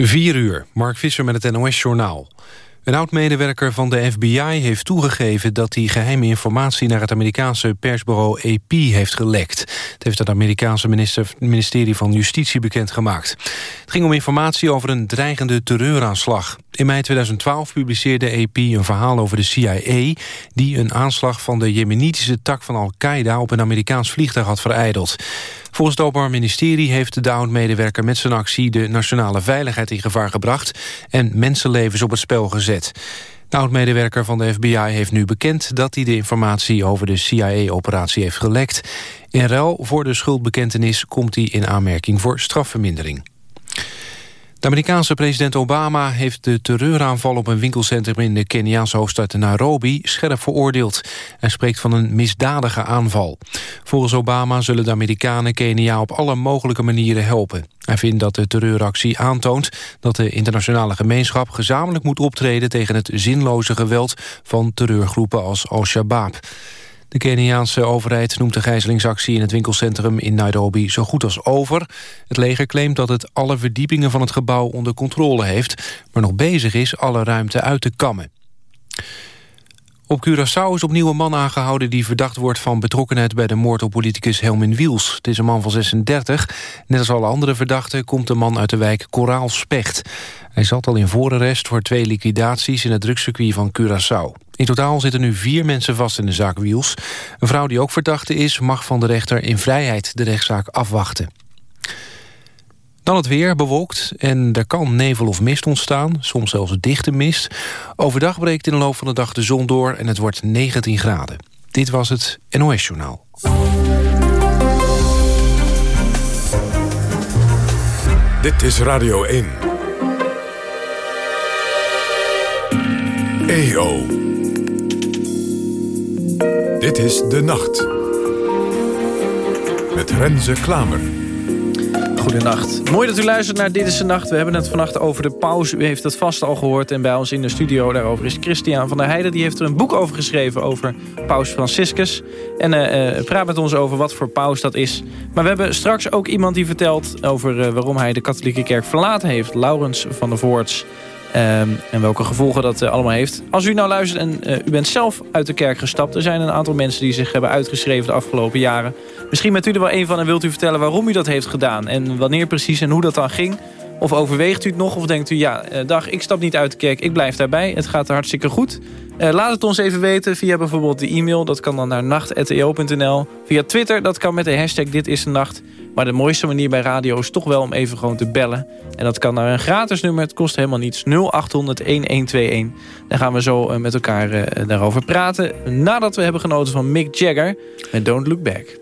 4 uur, Mark Visser met het NOS-journaal. Een oud-medewerker van de FBI heeft toegegeven... dat hij geheime informatie naar het Amerikaanse persbureau AP heeft gelekt. Het heeft het Amerikaanse minister, ministerie van Justitie bekendgemaakt. Het ging om informatie over een dreigende terreuraanslag. In mei 2012 publiceerde AP een verhaal over de CIA... die een aanslag van de jemenitische tak van Al-Qaeda... op een Amerikaans vliegtuig had vereideld. Volgens het Openbaar Ministerie heeft de oud-medewerker met zijn actie... de nationale veiligheid in gevaar gebracht... en mensenlevens op het spel gezet. De oud-medewerker van de FBI heeft nu bekend... dat hij de informatie over de CIA-operatie heeft gelekt. In ruil voor de schuldbekentenis komt hij in aanmerking voor strafvermindering. De Amerikaanse president Obama heeft de terreuraanval op een winkelcentrum in de Keniaanse hoofdstad Nairobi scherp veroordeeld. Hij spreekt van een misdadige aanval. Volgens Obama zullen de Amerikanen Kenia op alle mogelijke manieren helpen. Hij vindt dat de terreuractie aantoont dat de internationale gemeenschap gezamenlijk moet optreden tegen het zinloze geweld van terreurgroepen als Al-Shabaab. De Keniaanse overheid noemt de gijzelingsactie in het winkelcentrum in Nairobi zo goed als over. Het leger claimt dat het alle verdiepingen van het gebouw onder controle heeft... maar nog bezig is alle ruimte uit te kammen. Op Curaçao is opnieuw een man aangehouden die verdacht wordt van betrokkenheid bij de moord op politicus Helmin Wiels. Het is een man van 36. Net als alle andere verdachten komt de man uit de wijk Koraalspecht. Hij zat al in voorarrest voor twee liquidaties in het drugscircuit van Curaçao. In totaal zitten nu vier mensen vast in de zaak Wiels. Een vrouw die ook verdachte is mag van de rechter in vrijheid de rechtszaak afwachten. Dan het weer, bewolkt en er kan nevel of mist ontstaan. Soms zelfs dichte mist. Overdag breekt in de loop van de dag de zon door en het wordt 19 graden. Dit was het NOS Journaal. Dit is Radio 1. EO. Dit is De Nacht. Met Renze Klamer. Goedenacht. Mooi dat u luistert naar Dit is de Nacht. We hebben het vannacht over de pauze. U heeft het vast al gehoord. En bij ons in de studio daarover is Christian van der Heijden. Die heeft er een boek over geschreven over paus Franciscus. En uh, praat met ons over wat voor paus dat is. Maar we hebben straks ook iemand die vertelt over uh, waarom hij de katholieke kerk verlaten heeft. Laurens van der Voorts. Um, en welke gevolgen dat uh, allemaal heeft. Als u nou luistert en uh, u bent zelf uit de kerk gestapt... er zijn een aantal mensen die zich hebben uitgeschreven de afgelopen jaren. Misschien bent u er wel een van en wilt u vertellen waarom u dat heeft gedaan... en wanneer precies en hoe dat dan ging... Of overweegt u het nog? Of denkt u, ja, uh, dag, ik stap niet uit de kerk, ik blijf daarbij. Het gaat er hartstikke goed. Laat het ons even weten via bijvoorbeeld de e-mail. Dat kan dan naar nacht.eo.nl. Via Twitter, dat kan met de hashtag Dit is de Nacht. Maar de mooiste manier bij radio is toch wel om even gewoon te bellen. En dat kan naar een gratis nummer. Het kost helemaal niets. 0800-1121. Dan gaan we zo uh, met elkaar uh, daarover praten. Nadat we hebben genoten van Mick Jagger met Don't Look Back.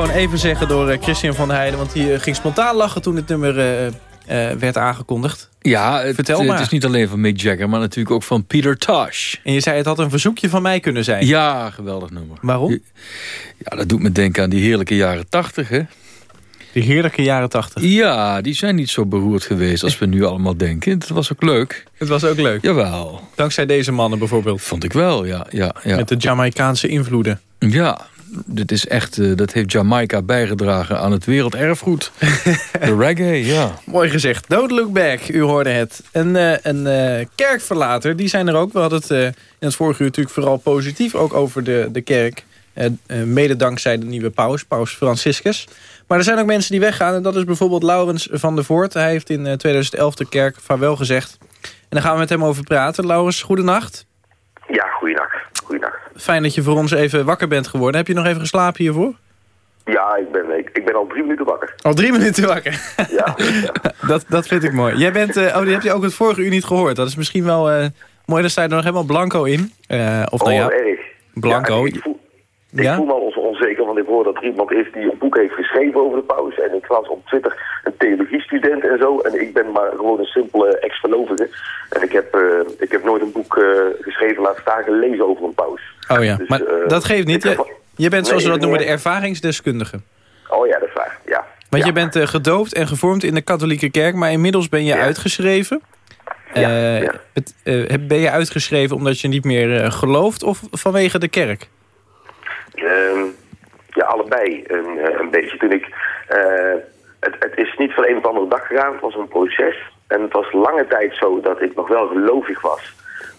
Gewoon even zeggen door eh, Christian van der Heijden... want die eh, ging spontaan lachen toen het nummer eh, werd aangekondigd. Ja, het, Vertel het maar. is niet alleen van Mick Jagger, maar natuurlijk ook van Peter Tosh. En je zei het had een verzoekje van mij kunnen zijn. Ja, geweldig nummer. Waarom? Ja, dat doet me denken aan die heerlijke jaren tachtig, hè? Die heerlijke jaren tachtig. Ja, die zijn niet zo beroerd geweest als we nu allemaal denken. Het was ook leuk. Het was ook leuk. Jawel, Dankzij deze mannen bijvoorbeeld. vond ik wel, ja. Ja, ja. Met de Jamaicaanse invloeden. ja dit is echt, eh, dat heeft Jamaica bijgedragen aan het werelderfgoed. De reggae, ja. Mooi gezegd. Don't look back, u hoorde het. En eh, een eh, kerkverlater, die zijn er ook. We hadden het eh, in het vorige uur natuurlijk vooral positief ook over de, de kerk. Eh, eh, mede dankzij de nieuwe paus, paus Franciscus. Maar er zijn ook mensen die weggaan. En dat is bijvoorbeeld Laurens van der Voort. Hij heeft in eh, 2011 de kerk vaarwel gezegd. En daar gaan we met hem over praten. Laurens, goedenacht. Ja, goeienacht. Goeienacht. Fijn dat je voor ons even wakker bent geworden. Heb je nog even geslapen hiervoor? Ja, ik ben, ik, ik ben al drie minuten wakker. Al drie minuten wakker. Ja, ja. dat, dat vind ik mooi. Jij bent, eh, oh, die heb je ook het vorige uur niet gehoord. Dat is misschien wel eh, mooi. Daar sta je er nog helemaal blanco in. Eh, of nou Oh, ja, erg. Blanco. Ja, ik voel, ik voel me al on- onzeker, want ik hoor dat er iemand is die een boek heeft geschreven over de paus. En ik las op Twitter een theologiestudent en zo. En ik ben maar gewoon een simpele ex-gelovige. En ik heb, eh, ik heb nooit een boek eh, geschreven, laat staan gelezen over een paus. oh ja, Dus, maar eh, dat geeft niet. Je, je bent zoals we Nee, dat noemen de ervaringsdeskundige. Oh ja, dat is waar. Ja. Want ja. je bent gedoopt en gevormd in de katholieke kerk. Maar inmiddels ben je Ja. uitgeschreven. Ja, het, ben je uitgeschreven omdat je niet meer gelooft of vanwege de kerk? Ehm, ja, allebei een, eh, een beetje. Toen ik, eh, het, het is niet van een op de andere dag gegaan. Het was een proces. En het was lange tijd zo dat ik nog wel gelovig was.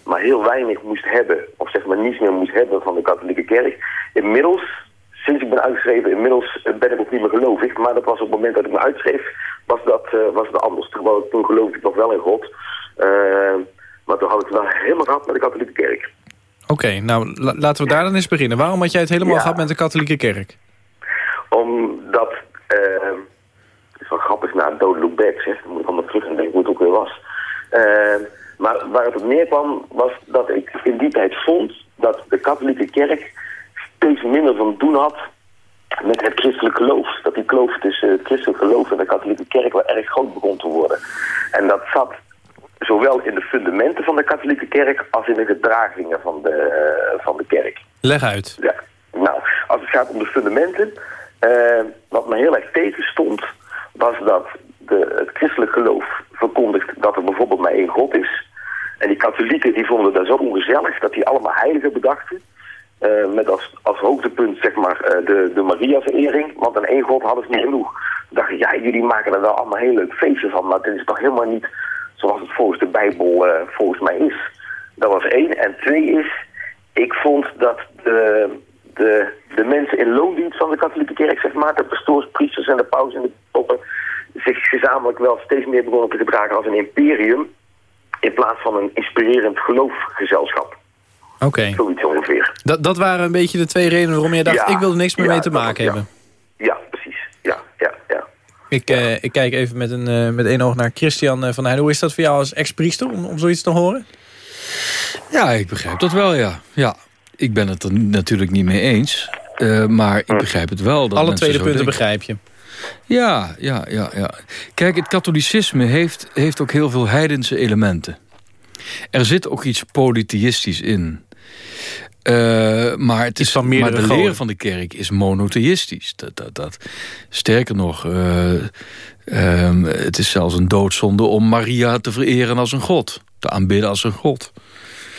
Maar heel weinig moest hebben. Of zeg maar niets meer moest hebben van de katholieke kerk. Inmiddels, sinds ik ben uitgeschreven, inmiddels eh, ben ik ook niet meer gelovig. Maar dat was op het moment dat ik me uitschreef, was dat, was dat anders. Terwijl toen geloofde ik nog wel in God. Eh, maar toen had ik het wel helemaal gehad met de katholieke kerk. Oké, nou la- laten we daar dan eens beginnen. Waarom had jij het helemaal Ja. gehad met de katholieke kerk? Omdat, eh, het is wel grappig na Don't Look Back, zeg. Dan moet ik allemaal terug en denken hoe het ook weer was. Eh, maar waar het op neerkwam, was dat ik in die tijd vond dat de katholieke kerk steeds minder van doen had met het christelijk geloof. Dat die kloof tussen het christelijk geloof en de katholieke kerk wel erg groot begon te worden. En dat zat zowel in de fundamenten van de katholieke kerk als in de gedragingen van de, eh, van de kerk. Leg uit. Ja, nou, als het gaat om de fundamenten, eh, wat me heel erg tegenstond, was dat de, het christelijk geloof verkondigt dat er bijvoorbeeld maar één God is. En die katholieken die vonden dat zo ongezellig dat die allemaal heiligen bedachten. Eh, met als, als hoogtepunt zeg maar de, de Maria-verering, want aan één God hadden ze niet genoeg. Toen dacht ik, ja, jullie maken er wel allemaal heel leuk feestje van, maar dit is toch helemaal niet zoals het volgens de Bijbel eh, volgens mij is. Dat was één. En twee is, ik vond dat de, de, de mensen in loondienst van de katholieke kerk, zeg maar, de pastoors, priesters en de paus en de poppen, zich gezamenlijk wel steeds meer begonnen te gedragen als een imperium, in plaats van een inspirerend geloofgezelschap. Oké. Zoiets ongeveer. Dat, dat waren een beetje de twee redenen waarom je dacht... Ja, ik wil er niks meer ja, mee te maken hebben. Ja, precies. Ja, ja, ja. Ik, eh, ik kijk even met, een, eh, met één oog naar Christian eh, van Heijden. Hoe is dat voor jou als ex-priester om, om zoiets te horen? Ja, ik begrijp dat wel, ja. ja. Ik ben het er natuurlijk niet mee eens. eh, maar ik begrijp het wel. Dat Alle tweede punten denken. begrijp je. Ja, ja, ja, ja. Kijk, het katholicisme heeft, heeft ook heel veel heidense elementen. Er zit ook iets polytheïstisch in. Eh, maar, het is, van maar de goden. leer van de kerk is monotheïstisch. Dat, dat, dat. Sterker nog, eh, ehm, het is zelfs een doodzonde om Maria te vereren als een god. Te aanbidden als een god.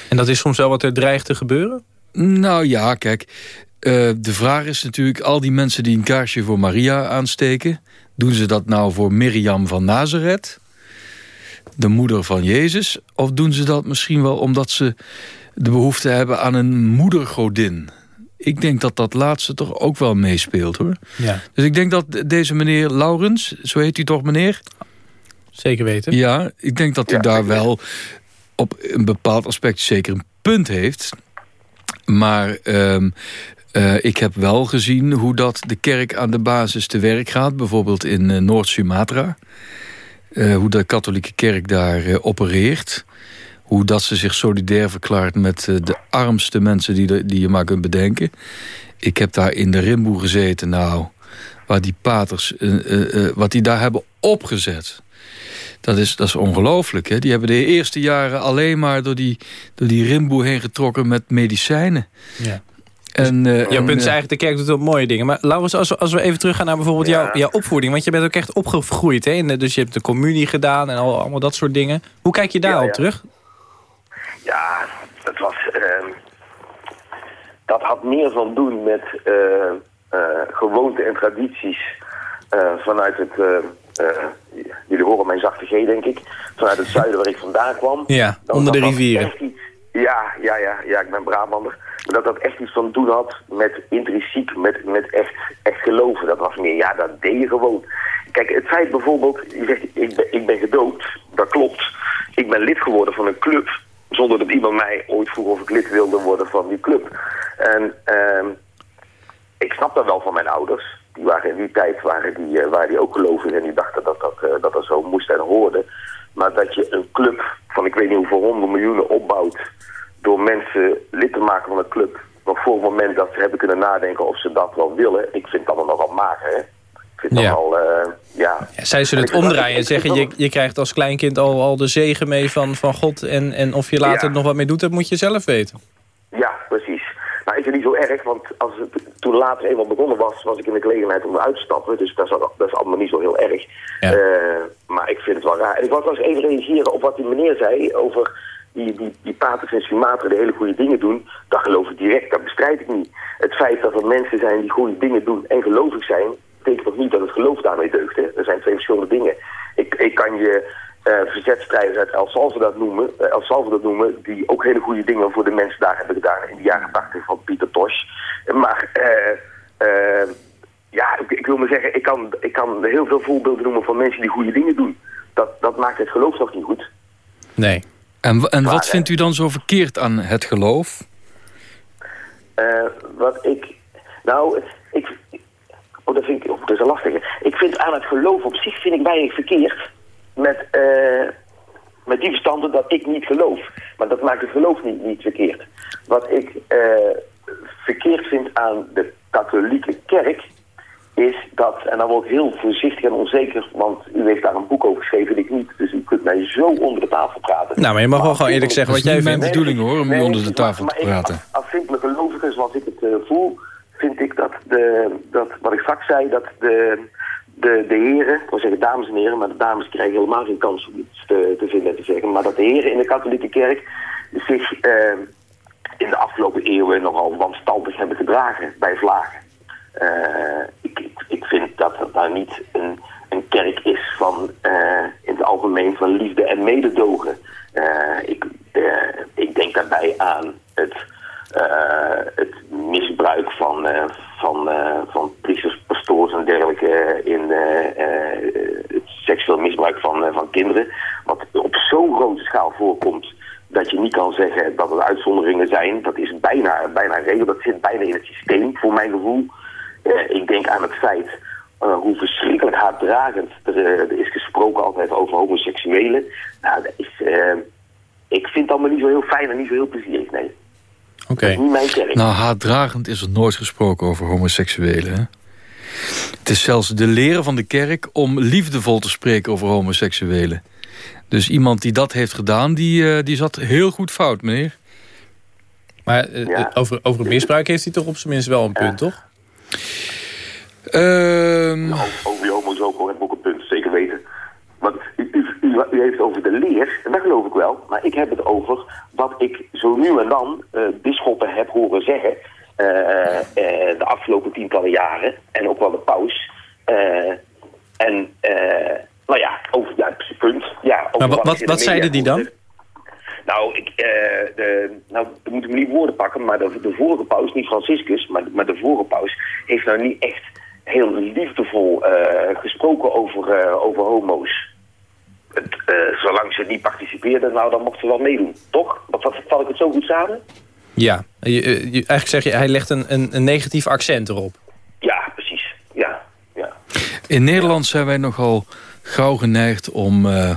En dat is soms wel wat er dreigt te gebeuren? Nou ja, kijk. eh, de vraag is natuurlijk, al die mensen die een kaarsje voor Maria aansteken... doen ze dat nou voor Miriam van Nazareth, de moeder van Jezus... of doen ze dat misschien wel omdat ze de behoefte hebben aan een moedergodin? Ik denk dat dat laatste toch ook wel meespeelt, hoor. Ja, Dus ik denk dat deze meneer Laurens, zo heet u toch meneer? zeker weten. Ja, ik denk dat u Ja, daar wel op een bepaald aspect zeker een punt heeft. Maar ehm, eh, ik heb wel gezien hoe dat de kerk aan de basis te werk gaat. Bijvoorbeeld in eh, Noord-Sumatra. Eh, hoe de katholieke kerk daar opereert. Hoe dat ze zich solidair verklaart met eh, de armste mensen die, de- die je maar kunt bedenken. Ik heb daar in de Rimboe gezeten, nou, waar die paters, eh, eh, wat die daar hebben opgezet. Dat is, dat is ongelooflijk. Hè? Die hebben de eerste jaren alleen maar door die, door die rimboe heen getrokken met medicijnen. Ja. En, eh, Jouw en, punt is eigenlijk, de kerk doet wel mooie dingen. Maar Laurens, als we, als we even teruggaan naar bijvoorbeeld Ja. jouw, jouw opvoeding. Want je bent ook echt opgegroeid. Hè? Dus je hebt de communie gedaan en al, allemaal dat soort dingen. Hoe kijk je daarop Ja, ja. terug? Ja, dat was... ehm, dat had meer van doen met eh, gewoonten en tradities eh, vanuit het... jullie horen mijn zachte G, denk ik. Vanuit het zuiden waar ik vandaan kwam. Ja, Dat- onder de dat rivieren. iets- ja, ja, ja, ja, ik ben Brabander. Maar dat dat echt iets van doen had met intrinsiek, met, met echt, echt geloven. Dat was meer, ja, dat deed je gewoon. Kijk, het feit bijvoorbeeld, je zegt, ik ben, ik ben gedoopt, dat klopt. Ik ben lid geworden van een club, zonder dat iemand mij ooit vroeg of ik lid wilde worden van die club. En ehm, ik snap dat wel van mijn ouders. Die waren in die tijd waren die, eh, waren die ook gelovig en die dachten dat dat, eh, dat dat zo moest en hoorde. Maar dat je een club van ik weet niet hoeveel honderd miljoenen opbouwt door mensen lid te maken van een club. Nog voor het moment dat ze hebben kunnen nadenken of ze dat wel willen. Ik vind dat dan nog wel mager, hè. Ik vind dat Ja. al, eh, ja. Ja, zij zullen het En omdraaien en zeggen... je, je krijgt als kleinkind al, al de zegen mee van, van God... En, en of je later Ja. nog wat mee doet, dat moet je zelf weten. Ja, precies. Nou is het niet zo erg, want als het toen later eenmaal begonnen was, was ik in de gelegenheid om eruit te stappen. Dus dat is, dat is allemaal niet zo heel erg. Ja. Eh, maar ik vind het wel raar. En ik wou trouwens even reageren op wat die meneer zei over die, die, die paters in Sumatra die hele goede dingen doen. Dat geloof ik direct, dat bestrijd ik niet. Het feit dat er mensen zijn die goede dingen doen en gelovig zijn, betekent nog niet dat het geloof daarmee deugt. Hè? Er zijn twee verschillende dingen. Ik, ik kan je eh verzetstrijders uit El Salvador dat noemen, eh, El Salvador noemen, die ook hele goede dingen voor de mensen daar hebben gedaan in de jaren 80 van Pieter Tosh. Maar eh, eh, ja, ik, ik wil maar zeggen, ik kan, ik kan heel veel voorbeelden noemen van mensen die goede dingen doen. Dat, dat maakt het geloof toch niet goed. Nee. en, en Maar, wat vindt u dan zo verkeerd aan het geloof? Eh, wat ik, nou, ik, oh, dat vind ik, oh, dat is een lastige. Ik vind aan het geloof op zich vind ik weinig verkeerd met, eh, met die verstanden dat ik niet geloof. Maar dat maakt het geloof niet, niet verkeerd. Wat ik eh, verkeerd vind aan de katholieke kerk is dat, en dan word ik heel voorzichtig en onzeker, want u heeft daar een boek over geschreven, ik niet, dus u kunt mij zo onder de tafel praten. Nou, maar je mag wel gewoon eerlijk zeggen wat jij niet mijn vindt. bedoeling, hoor, om u onder de tafel maar te ik- praten. Als, simpele gelovige, zoals ik het eh, voel, vind ik dat, de, dat wat ik straks zei, dat de, de, de heren, ik wil zeggen dames en heren, maar de dames krijgen helemaal geen kans om iets te, vinden en te zeggen, maar dat de heren in de katholieke kerk zich eh, in de afgelopen eeuwen nogal wanstaltig hebben gedragen bij vlagen. Eh, ik, ik, ik vind dat het nou niet een, een kerk is van eh, in het algemeen van liefde en mededogen. Eh, ik, ik denk daarbij aan het, het misbruik van, eh, van, eh, van priesters, pastoors en dergelijke in eh, eh, het seksueel misbruik van, eh, van kinderen. Wat op zo'n grote schaal voorkomt dat je niet kan zeggen dat er uitzonderingen zijn. Dat is bijna, bijna regel, dat zit bijna in het systeem voor mijn gevoel. Eh, ik denk aan het feit eh, hoe verschrikkelijk haatdragend er, eh, is gesproken altijd over homoseksuelen. Nou, is, eh, ik vind het allemaal niet zo heel fijn en niet zo heel plezierig, nee. Oké. Dat is niet mijn kerk. Nou, haatdragend is er nooit gesproken over homoseksuelen. Hè? Het is zelfs de leren van de kerk om liefdevol te spreken over homoseksuelen. Dus iemand die dat heeft gedaan, die, eh, die zat heel goed fout, meneer. Maar eh, Ja. over, over het misbruik heeft hij toch op zijn minst wel een punt, toch? Ehm, Over- Over die homo's ook hoor, heb ik ook een punt, zeker weten. Want u, heeft over de leer, en dat geloof ik wel. Maar ik heb het over wat ik zo nu en dan bisschoppen heb horen zeggen. eh, eh, de afgelopen tientallen jaren. En ook wel de paus. En, nou ja, over, ja, punt. Ja, over wat, zeiden die dan? Nou, ik, eh, de, nou, ik moet hem niet woorden pakken, maar de, de vorige paus, niet Franciscus, maar, maar de vorige paus, heeft nou niet echt heel liefdevol gesproken over, over homo's. Het, eh, zolang ze niet participeerden, nou, dan mochten ze wel meedoen, toch? Wat, wat, val ik het zo goed samen? Ja, je, je- eigenlijk zeg je, hij legt een, een, een negatief accent erop. Ja, precies. Ja, ja. In Nederland zijn wij nogal gauw geneigd om, eh,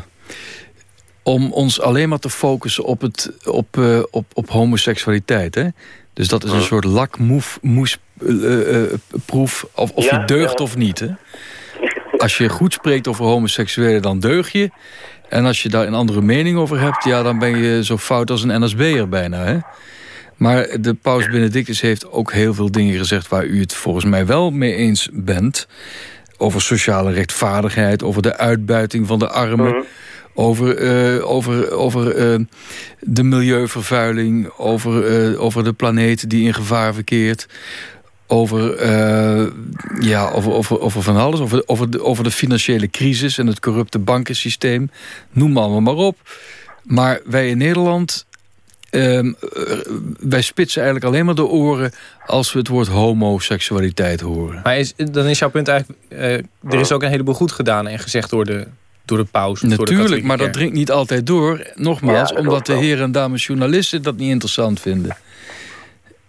om ons alleen maar te focussen op, het, op, eh, op, op homoseksualiteit. Hè? Dus dat is een soort lakmoesproef of, of Ja, je deugt ja. of niet. Hè? Als je goed spreekt over homoseksuelen, dan deug je. En als je daar een andere mening over hebt... ja, dan ben je zo fout als een NSB'er bijna. Hè? Maar de paus Benedictus heeft ook heel veel dingen gezegd... waar u het volgens mij wel mee eens bent. Over sociale rechtvaardigheid, over de uitbuiting van de armen... Over, eh, over, over eh, de milieuvervuiling, over, eh, over de planeet die in gevaar verkeert... Over, eh, ja, over, over, over van alles, over, over, de, over de financiële crisis en het corrupte bankensysteem. Noem allemaal maar op. Maar wij in Nederland Ehm, eh, wij spitsen eigenlijk alleen maar de oren als we het woord homoseksualiteit horen. Maar is, dan is jouw punt eigenlijk... eh, er is ook een heleboel goed gedaan en gezegd door de, door de paus. de Natuurlijk, katholieke maar dat dringt niet altijd door. Nogmaals, Ja, omdat de heren en dames journalisten dat niet interessant vinden.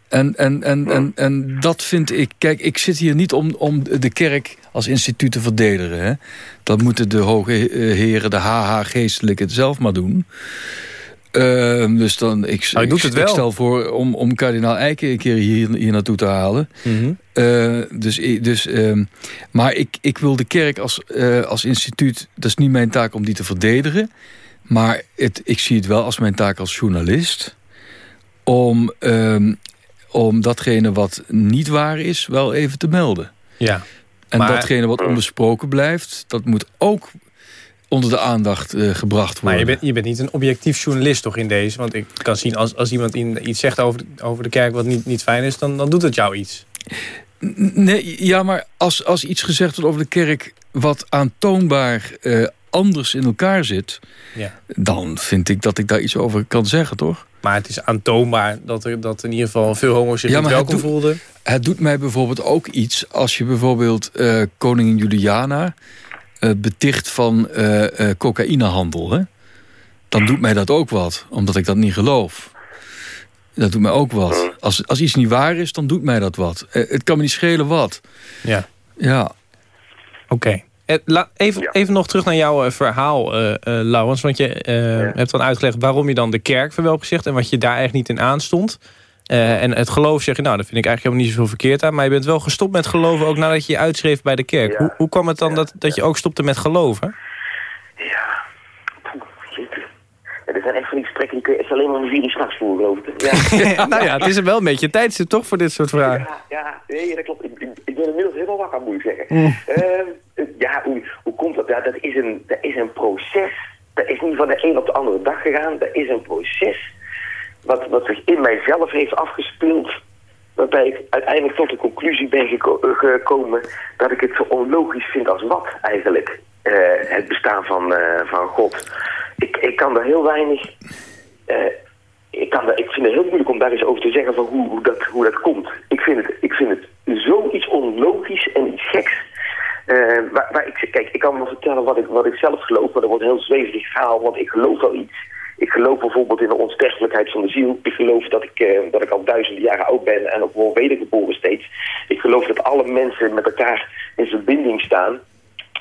En, en, en, en, en dat vind ik... Kijk, ik zit hier niet om, om de kerk als instituut te verdedigen. Hè. Dat moeten de hoge eh, heren, de HH-geestelijken, zelf maar doen. Ehm, dus dan, ik, hij doet ik, het ik wel. stel voor om, om kardinaal Eiken een keer hier, hier naartoe te halen. Mhm. Eh, dus, dus, ehm, maar ik, ik wil de kerk als, eh, als instituut... dat is niet mijn taak om die te verdedigen. Maar het, ik zie het wel als mijn taak als journalist... om, ehm, om datgene wat niet waar is wel even te melden. Ja. En Maar- datgene wat onbesproken blijft... dat moet ook onder de aandacht eh, gebracht Maar worden. je bent, je bent niet een objectief journalist toch in deze? Want ik kan zien, als, als iemand in, iets zegt over, de- over de kerk wat niet, niet fijn is... Dan, dan doet het jou iets. Nee, ja, maar als, als iets gezegd wordt over de kerk... wat aantoonbaar eh, anders in elkaar zit... Ja. dan vind ik dat ik daar iets over kan zeggen, toch? Maar het is aantoonbaar dat, er, dat in ieder geval veel homo's zich Ja, niet welkom voelden. Het doet mij bijvoorbeeld ook iets... als je bijvoorbeeld eh, koningin Juliana eh, beticht van eh, eh, cocaïnehandel. Hè? Dan doet mij dat ook wat, omdat ik dat niet geloof. Dat doet mij ook wat. Als, als iets niet waar is, dan doet mij dat wat. Eh, het kan me niet schelen wat. Ja. Ja, Oké. Even, Ja. even nog terug naar jouw eh, verhaal, eh eh, Laurens. Want je eh, hebt dan uitgelegd waarom je dan de kerk verwelkomst en wat je daar eigenlijk niet in aanstond. Eh, en het geloof zeg je, nou, dat vind ik eigenlijk helemaal niet zoveel verkeerd aan. Maar je bent wel gestopt met geloven ook nadat je je uitschreef bij de kerk. Hoe, hoe kwam het dan dat, dat je ook stopte met geloven? Ja. Er zijn echt van die gesprekken die kun je echt alleen maar om vier uur s'nachts voeren, geloof ik. Ja. nou ja, het is er wel een beetje tijdstip toch voor dit soort vragen. Ja, ja, nee, dat klopt. Ik, ik, ik ben inmiddels helemaal wakker, moet ik zeggen. Mm. Ehm, ja, hoe, hoe komt dat? Ja, dat, is een, dat is een proces. Dat is niet van de een op de andere dag gegaan. Dat is een proces wat, wat zich in mijzelf heeft afgespeeld. Waarbij ik uiteindelijk tot de conclusie ben eh, gekomen dat ik het zo onlogisch vind als wat eigenlijk. eh, het bestaan van, eh, van God. Ik, ik kan er heel weinig ik, kan, ik vind het heel moeilijk om daar eens over te zeggen van hoe, hoe, dat, hoe dat komt. Ik vind het, ik vind het zoiets onlogisch en iets geks. Waar, waar ik, kijk, ik kan wel vertellen wat ik, wat ik zelf geloof, maar dat wordt heel zweverig verhaal, want ik geloof wel iets. Ik geloof bijvoorbeeld in de onsterfelijkheid van de ziel. Ik geloof dat ik, eh, dat ik al duizenden jaren oud ben en ook wel wedergeboren steeds. Ik geloof dat alle mensen met elkaar in verbinding staan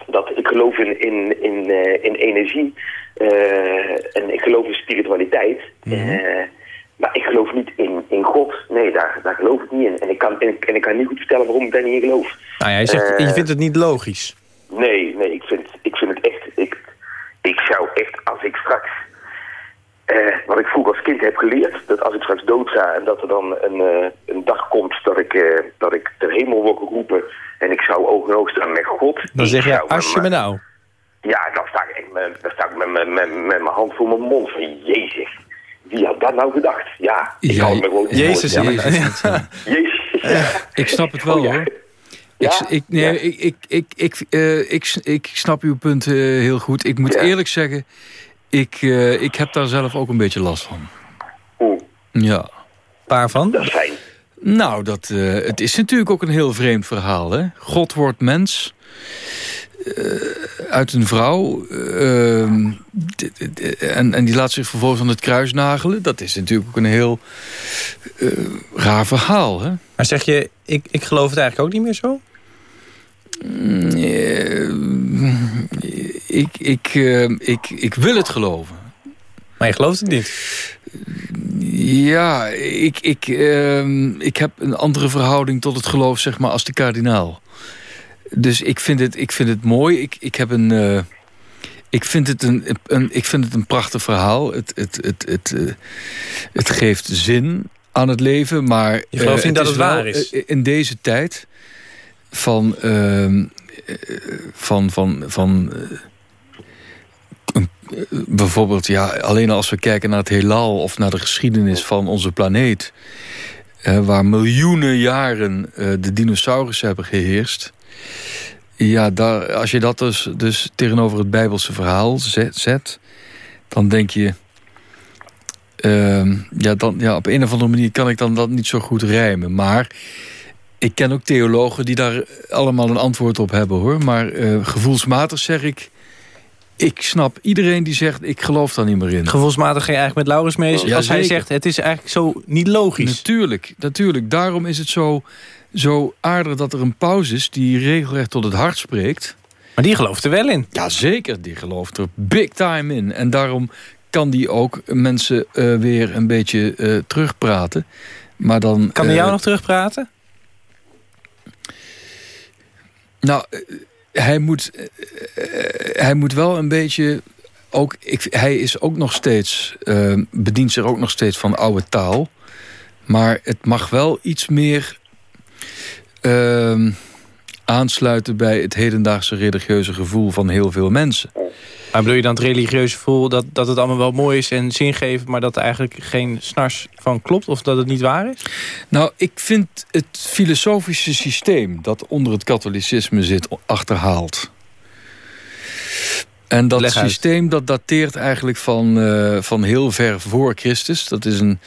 dat ik geloof in, in, in, eh, in energie en ik geloof in spiritualiteit. Eh, maar ik geloof niet in, in God. Nee, daar, daar geloof ik niet in. En ik, kan, en, ik- en ik kan niet goed vertellen waarom ik daar niet in geloof. Nou ja, je, zegt, Eh, je vindt het niet logisch. Nee, nee, ik vind, ik vind het echt... Ik, ik zou echt, als ik straks... eh, wat ik vroeger als kind heb geleerd, dat als ik straks dood ga en dat er dan een, eh, een dag komt dat ik, dat ik ter hemel word geroepen en ik zou oog in oog staan met God. Dan zeg je, als je me nou... ja, dan sta ik, dan sta ik met, met, met, met mijn hand voor mijn mond van Jezus. Wie had dat nou gedacht? Ja, ik Ja, me gewoon Jezus. Jezus, ja. Jezus, Ik snap het wel Oh, ja. hoor. Ja? Ik, ik, nee, Ja. ik, ik, ik, ik, eh, ik, ik snap uw punt eh, heel goed. Ik moet Ja. eerlijk zeggen, ik, eh, ik heb daar zelf ook een beetje last van. Oeh, Ja. Paar van. dat is fijn. Nou, dat, eh, het is natuurlijk ook een heel vreemd verhaal. Hè? God wordt mens. Eh, uit een vrouw. ehm, en, en die laat zich vervolgens aan het kruis nagelen. Dat is natuurlijk ook een heel eh, raar verhaal. Hè? Maar zeg je, ik, ik geloof het eigenlijk ook niet meer zo? Eh, ik, ik, ik, ik wil het geloven. Maar je gelooft het niet. Ja, ik, ik, ehm, ik heb een andere verhouding tot het geloof, zeg maar, als de kardinaal. Dus ik vind het, ik vind het mooi. Ik, ik heb een... eh, ik vind, het een, een, ik vind het een prachtig verhaal. Het, het, het, het, eh, het geeft zin aan het leven, maar... Je gelooft eh, niet dat het waar is? In deze tijd van... ehm, eh, van, van, van bijvoorbeeld, ja, alleen als we kijken naar het heelal... of naar de geschiedenis van onze planeet... eh, waar miljoenen jaren eh, de dinosaurussen hebben geheerst... Ja, daar, als je dat dus, dus tegenover het Bijbelse verhaal zet... zet dan denk je... ehm, ja, dan, ja, op een of andere manier kan ik dan dat niet zo goed rijmen. Maar ik ken ook theologen die daar allemaal een antwoord op hebben, hoor. Maar eh, gevoelsmatig zeg ik... Ik snap iedereen die zegt, ik geloof daar niet meer in. Gevoelsmatig ga je eigenlijk met Laurens mee. Ja, als hij zegt, het is eigenlijk zo niet logisch. Natuurlijk, natuurlijk. Daarom is het zo, zo aardig dat er een paus is... die regelrecht tot het hart spreekt. Maar die gelooft er wel in. Jazeker, die gelooft er big time in. En daarom kan die ook mensen eh, weer een beetje eh, terugpraten. Maar dan, Kan hij eh, jou nog terugpraten? Nou, hij moet, hij moet wel een beetje... Ook, ik, hij is ook nog steeds, eh, bedient zich ook nog steeds van oude taal. Maar het mag wel iets meer ehm, aansluiten bij het hedendaagse religieuze gevoel van heel veel mensen. Maar bedoel je dan het religieuze gevoel dat, dat het allemaal wel mooi is en zingevend... maar dat er eigenlijk geen snars van klopt of dat het niet waar is? Nou, ik vind het filosofische systeem dat onder het katholicisme zit achterhaald. En dat systeem dat dateert eigenlijk van, eh, van heel ver voor Christus. Dat is een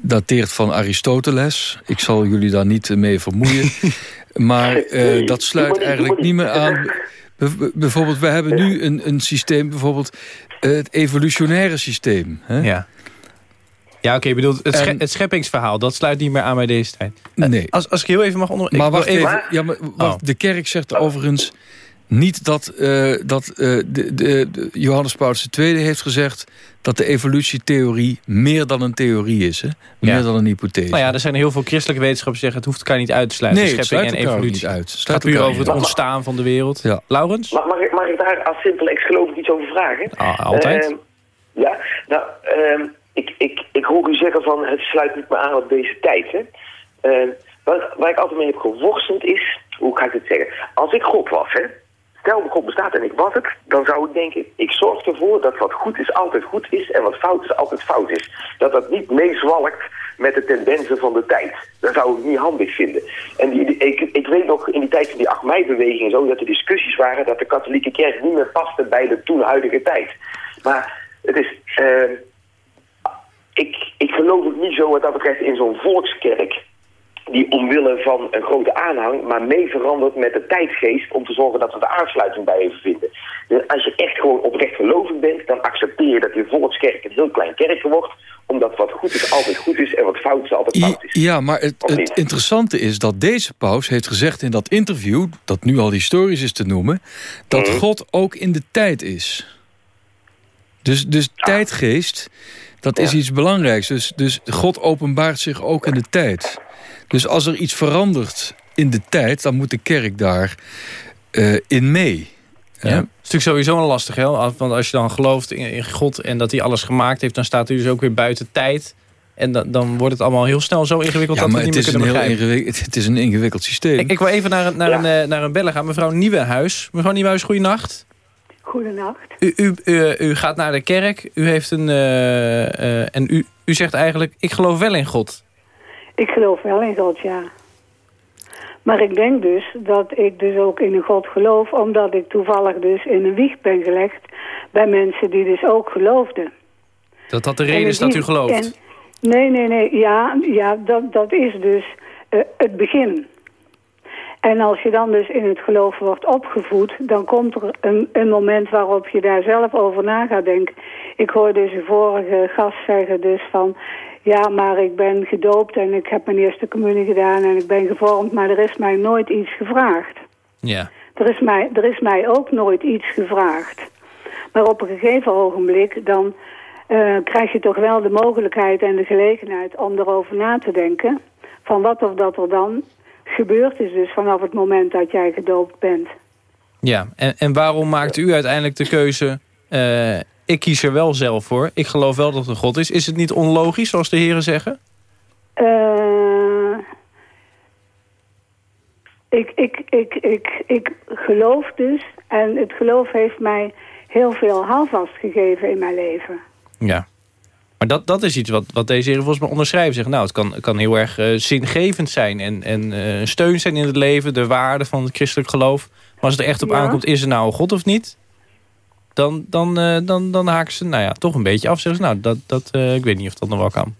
dateert van Aristoteles. Ik zal jullie daar niet mee vermoeien. maar eh, dat sluit eigenlijk niet meer aan. Bij- Bijvoorbeeld, we hebben nu een, een systeem, bijvoorbeeld eh, het evolutionaire systeem. Hè? Ja. Ja, oké, bedoelt het, sche- En- het scheppingsverhaal. Dat sluit niet meer aan bij deze tijd. Eh, Nee. Als, als ik heel even mag onder... Maar wacht even. Ja, maar wacht, Oh. De kerk zegt overigens niet dat, eh, dat eh, de, de, de Johannes Paulus II heeft gezegd... dat de evolutietheorie meer dan een theorie is. Hè? Meer Ja. dan een hypothese. Nou ja, er zijn heel veel christelijke wetenschappers die zeggen... het hoeft elkaar niet uit te sluiten. nee, het schepping sluit en evolutie. niet uit. Het gaat puur over het ontstaan van de wereld. Ja. Laurens? Mag, mag, ik, mag ik daar als simpele ex-geloof iets over vragen? Ah, altijd. Ehm, ja, nou, ehm, ik, ik, ik hoor u zeggen van het sluit niet meer aan op deze tijd. Hè? Ehm, waar, waar ik altijd mee heb geworsteld is, hoe ga ik het zeggen? Als ik God was, hè, stel dat God bestaat en ik was het, dan zou ik denken, ik zorg ervoor dat wat goed is altijd goed is en wat fout is altijd fout is. Dat dat niet meezwalkt met de tendensen van de tijd. Dat zou ik niet handig vinden. En die, ik, ik weet nog in die tijd van die 8 mei-beweging zo, dat er discussies waren dat de katholieke kerk niet meer paste bij de toen huidige tijd. Maar het is, ehm, ik, ik geloof ook niet zo wat dat betreft in zo'n volkskerk die omwille van een grote aanhang, maar mee verandert met de tijdsgeest om te zorgen dat we de aansluiting bij even vinden. Dus als je echt gewoon oprecht gelovig bent, dan accepteer je dat je volkskerk een heel klein kerkje wordt, omdat wat goed is altijd goed is en wat fout is altijd fout is. Ja, maar het, het interessante is dat deze paus heeft gezegd in dat interview... dat nu al historisch is te noemen... dat Mhm. God ook in de tijd is. Dus, dus tijdgeest, dat is iets belangrijks. Dus, dus God openbaart zich ook in de tijd. Dus als er iets verandert in de tijd... dan moet de kerk daar eh, in mee. Ja. Het is natuurlijk sowieso een lastig, hè? Want als je dan gelooft in, God en dat hij alles gemaakt heeft... dan staat hij dus ook weer buiten tijd. En dan, dan wordt het allemaal heel snel zo ingewikkeld Ja, dat we het niet meer kunnen heel begrijpen. ingewikkeld, het is een ingewikkeld systeem. Ik, ik wil even naar, een- naar, Ja. een, eh, naar een beller gaan. Mevrouw Nieuwenhuis. Mevrouw Nieuwenhuis, goeienacht. Goedenacht. U, u, u, u gaat naar de kerk. U heeft een... eh, eh, en u, u zegt eigenlijk, ik geloof wel in God. Ik geloof wel in God, ja. Maar ik denk dus dat ik dus ook in een God geloof... omdat ik toevallig dus in een wieg ben gelegd... bij mensen die dus ook geloofden. Dat dat de En reden is dat u gelooft? en- nee, nee, nee. Ja, ja dat, dat is dus eh, het begin. En als je dan dus in het geloof wordt opgevoed... dan komt er een, een moment waarop je daar zelf over na gaat denken. Ik hoorde dus een vorige gast zeggen dus van... ja, maar ik ben gedoopt en ik heb mijn eerste communie gedaan... en ik ben gevormd, maar er is mij nooit iets gevraagd. Ja. Er is, mij, er is mij ook nooit iets gevraagd. Maar op een gegeven ogenblik dan eh, krijg je toch wel de mogelijkheid en de gelegenheid om erover na te denken. Van wat of dat er dan gebeurd is dus vanaf het moment dat jij gedoopt bent. Ja, en, en waarom maakt u uiteindelijk de keuze... eh, ik kies er wel zelf voor, ik geloof wel dat er God is. Is het niet onlogisch, zoals de heren zeggen? Eh, ik, ik, ik, ik, ik geloof dus en het geloof heeft mij heel veel houvast gegeven in mijn leven. Ja. Maar dat, dat is iets wat, wat deze heren volgens mij onderschrijven. Zeggen, nou, het kan, kan heel erg eh, zingevend zijn en, en eh, steun zijn in het leven. De waarde van het christelijk geloof. Maar als het er echt op Ja. aankomt, is er nou een God of niet? Dan, dan, eh, dan, dan haken ze nou ja, toch een beetje af. Zeggen ze, nou, dat, dat, eh, ik weet niet of dat nog wel kan.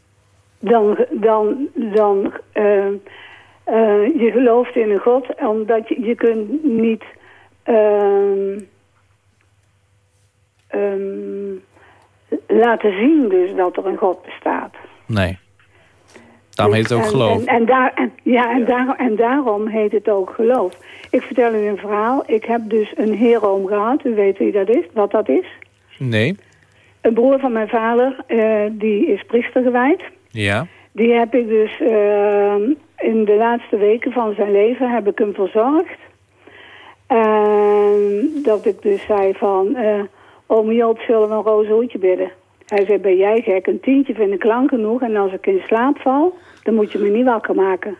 dan, dan, dan eh, je gelooft in een God, omdat je, je kunt niet ehm, laten zien dus dat er een God bestaat. Nee. Daarom heet het ook geloof. En, en, daar, en, ja, en, daar, en daarom heet het ook geloof. Ik vertel u een verhaal. Ik heb dus een heroom gehad. U weet wie dat is, wat dat is. Nee. Een broer van mijn vader, eh, die is priester gewijd. Ja. Die heb ik dus eh, in de laatste weken van zijn leven heb ik hem verzorgd. En dat ik dus zei van, eh oom Joop, zullen we een roze hoedje bidden? Hij zei, ben jij gek? Een tientje vind ik lang genoeg. En als ik in slaap val, dan moet je me niet wakker maken.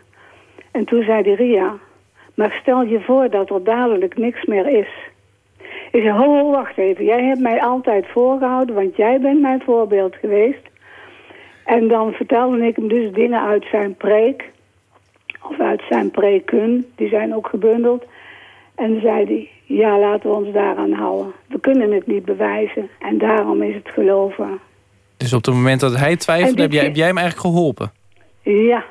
En toen zei hij, Ria, maar stel je voor dat er dadelijk niks meer is. Ik zei, ho, wacht even. Jij hebt mij altijd voorgehouden, want jij bent mijn voorbeeld geweest. En dan vertelde ik hem dus dingen uit zijn preek. Of uit zijn preken. Die zijn ook gebundeld. En zei hij, ja, laten we ons daaraan houden. We kunnen het niet bewijzen. En daarom is het geloven. Dus op het moment dat hij twijfelde, heb jij, heb jij hem eigenlijk geholpen? Ja.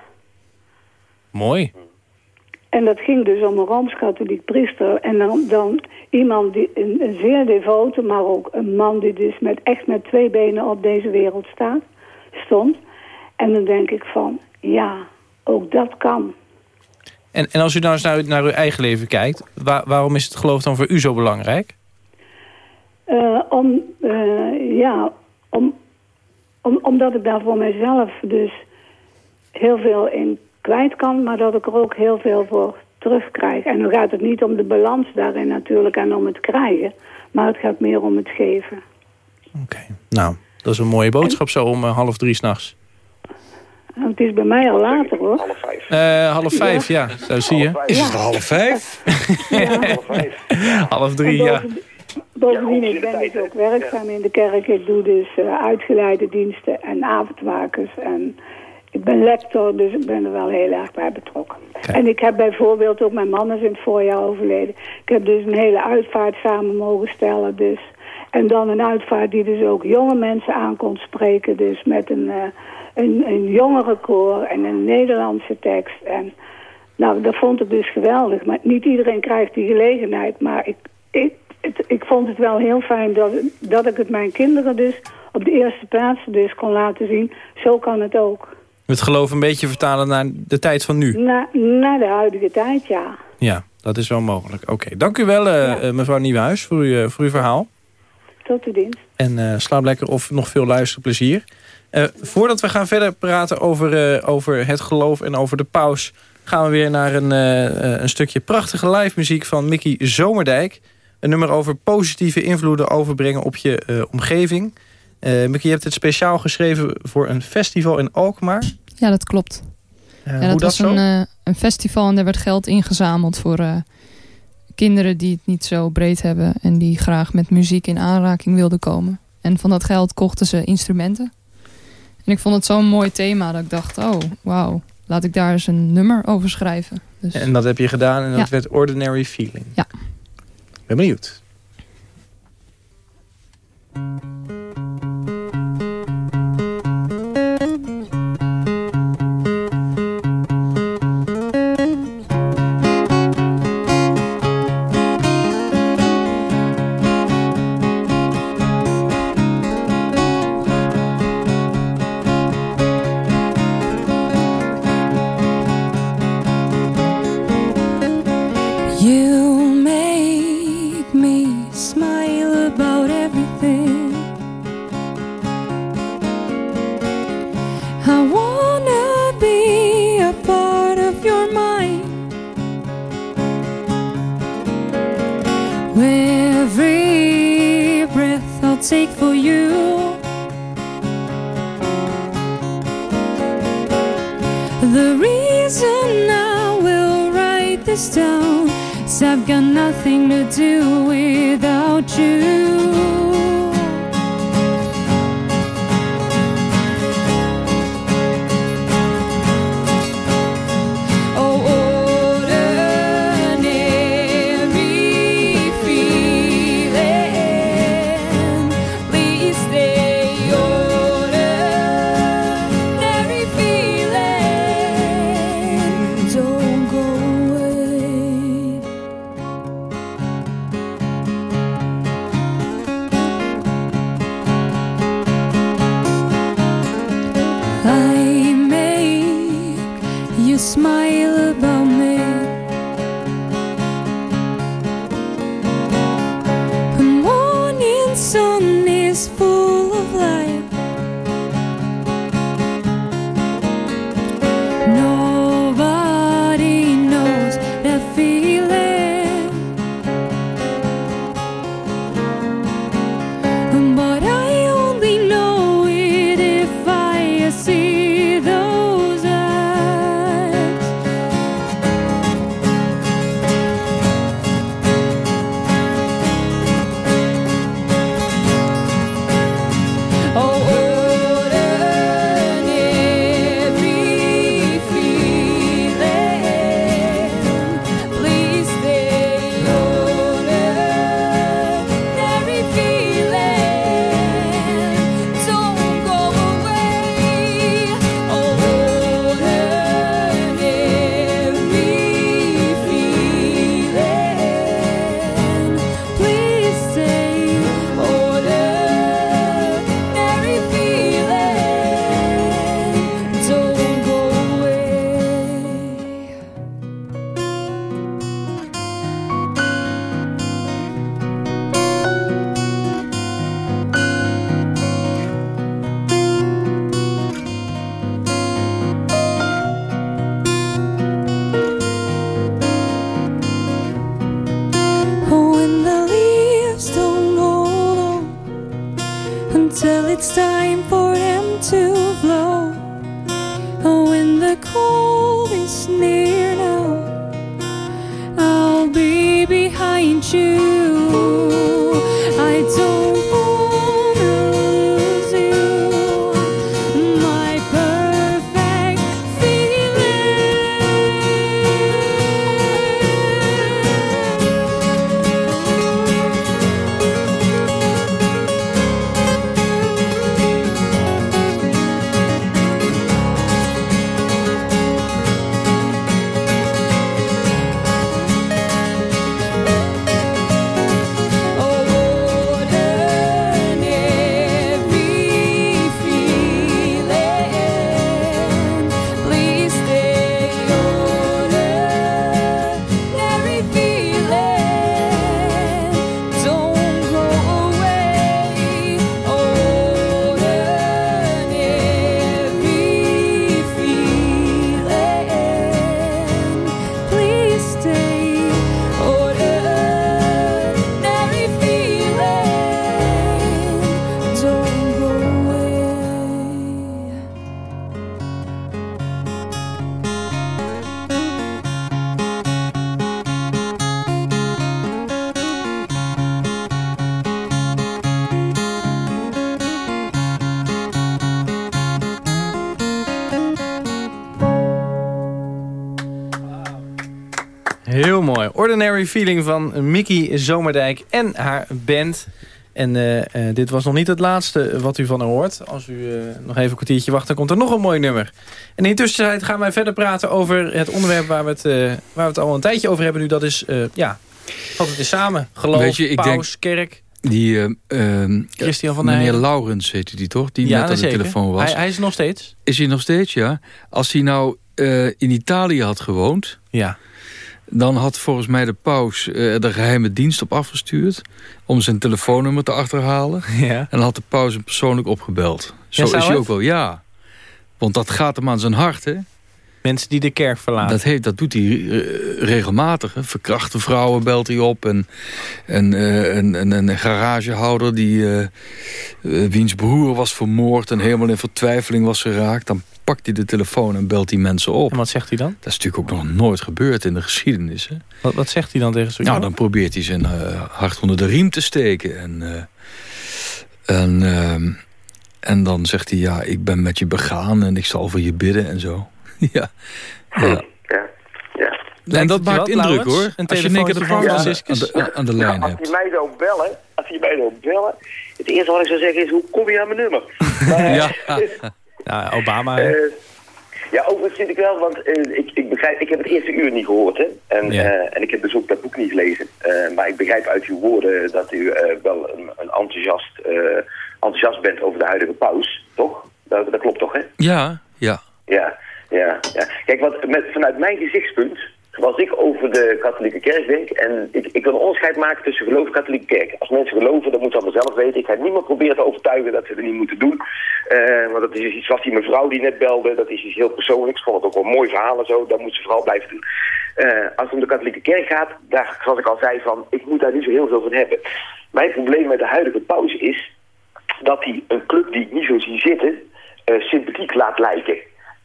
Mooi. En dat ging dus om een Rooms-Katholiek priester. En dan, dan iemand, die, een, een zeer devote, maar ook een man die dus met, echt met twee benen op deze wereld staat, stond. En dan denk ik van, ja, ook dat kan. En, en als u nou eens naar, naar uw eigen leven kijkt... wa- waarom is het geloof dan voor u zo belangrijk? Eh, om, eh, ja, om, om, omdat ik daar voor mezelf dus heel veel in kwijt kan, maar dat ik er ook heel veel voor terugkrijg. En dan gaat het niet om de balans daarin natuurlijk en om het krijgen, maar het gaat meer om het geven. Oké. Nou, dat is een mooie boodschap zo om eh, half drie s'nachts. Nou, het is bij mij al later hoor. Half vijf. Eh half vijf, ja. Zo zie je. Is het half vijf? Half vijf. Half drie, ja. boven- Bovendien, ik ben dus ook werkzaam in de kerk. Ik doe dus eh, uitgeleide diensten en avondwakers. En ik ben lector, dus ik ben er wel heel erg bij betrokken. En ik heb bijvoorbeeld ook, mijn man is in het voorjaar overleden. Ik heb dus een hele uitvaart samen mogen stellen. Dus. En dan een uitvaart die dus ook jonge mensen aan kon spreken. Dus met een, eh een, een jongerenkoor en een Nederlandse tekst. En nou, dat vond ik dus geweldig. Maar niet iedereen krijgt die gelegenheid. Maar ik, ik, het, ik vond het wel heel fijn dat, dat ik het mijn kinderen dus op de eerste plaats dus kon laten zien. Zo kan het ook. Het geloof een beetje vertalen naar de tijd van nu. Na, naar de huidige tijd, ja. Ja, dat is wel mogelijk. Oké, dank u wel eh, eh, mevrouw Nieuwhuis voor, uw, eh, voor uw verhaal. Tot de dienst. En eh slaap lekker of nog veel luisterplezier. Eh, voordat we gaan verder praten over, eh, over het geloof en over de paus... gaan we weer naar een, eh, een stukje prachtige live muziek van Mickey Zomerdijk. Een nummer over positieve invloeden overbrengen op je omgeving. Mickey, je hebt het speciaal geschreven voor een festival in Alkmaar. Ja, dat klopt. Ja, dat dat was zo? een, een festival en er werd geld ingezameld voor kinderen die het niet zo breed hebben en die graag met muziek in aanraking wilden komen. En van dat geld kochten ze instrumenten. En ik vond het zo'n mooi thema dat ik dacht, oh, wauw. laat ik daar eens een nummer over schrijven. Dus, En dat heb je gedaan en dat Ja. werd Ordinary Feeling. Ja. Ben benieuwd. The reason I will write this down is I've got nothing to do without you. Ordinary Feeling van Mickey Zomerdijk en haar band. En eh, eh, dit was nog niet het laatste wat u van haar hoort. Als u eh, nog even een kwartiertje wacht, dan komt er nog een mooi nummer. En in tussentijd gaan wij verder praten over het onderwerp... waar we het, eh, waar we het al een tijdje over hebben nu. Dat is, eh, ja, wat het is samen. Geloof, Weet je, ik paus, kerk. Die, eh, eh, Christian van Meneer. Laurens heette die toch? Die Ja, net aan de zeker. telefoon was. Hij, hij is nog steeds. Is hij nog steeds, ja? Als hij nou eh, in Italië had gewoond... Ja. Dan had volgens mij de paus eh, de geheime dienst op afgestuurd... om zijn telefoonnummer te achterhalen. Ja. En dan had de paus hem persoonlijk opgebeld. Zo Ja, is hij het? ook wel, ja. Want dat gaat hem aan zijn hart, hè? Mensen die de kerk verlaten. Dat, heet, dat doet hij eh, regelmatig. Hè. Verkrachte vrouwen belt hij op. En, en eh, een, garagehouder die, eh, wiens broer was vermoord... en helemaal in vertwijfeling was geraakt. Dan pakt hij de telefoon en belt die mensen op. En wat zegt hij dan? Dat is natuurlijk ook nog nooit gebeurd in de geschiedenis. Hè? Wat, wat zegt hij dan tegen zo Nou, dan probeert hij zijn eh, hart onder de riem te steken. En, eh, en, ehm, en dan zegt hij, ja, ik ben met je begaan... en ik zal voor je bidden en zo. ja. ja. En dat je maakt wat, indruk Laurens? hoor. Een Als je de van paus aan, Franciscus? de, aan de lijn als hebt. hij mij zou bellen, als hij mij zou bellen, het eerste wat ik zou zeggen is, hoe kom je aan mijn nummer? Maar, Ja. Ja, Obama. eh, ja, overigens vind ik wel, want eh, ik, ik begrijp, ik heb het eerste uur niet gehoord, hè. En, Ja. eh, en ik heb dus ook dat boek niet gelezen. Eh, maar ik begrijp uit uw woorden dat u eh, wel een, een enthousiast, eh, enthousiast bent over de huidige paus, toch? Dat, dat klopt toch, hè? Ja, ja. Ja, ja, ja. Kijk, wat, met, vanuit mijn gezichtspunt, zoals ik over de katholieke kerk denk, en ik, ik wil een onderscheid maken tussen geloof en katholieke kerk. Als mensen geloven, dan moeten ze allemaal zelf weten. Ik ga niemand proberen te overtuigen dat ze het niet moeten doen. Eh, want dat is iets, zoals die mevrouw die net belde, dat is iets heel persoonlijks. Ik vond het ook wel een mooi verhaal en zo, dat moet ze vooral blijven doen. Eh, als het om de katholieke kerk gaat, daar, zoals ik al zei, van, ik moet daar niet zo heel veel van hebben. Mijn probleem met de huidige paus is dat hij een club die ik niet zo zie zitten, eh, sympathiek laat lijken.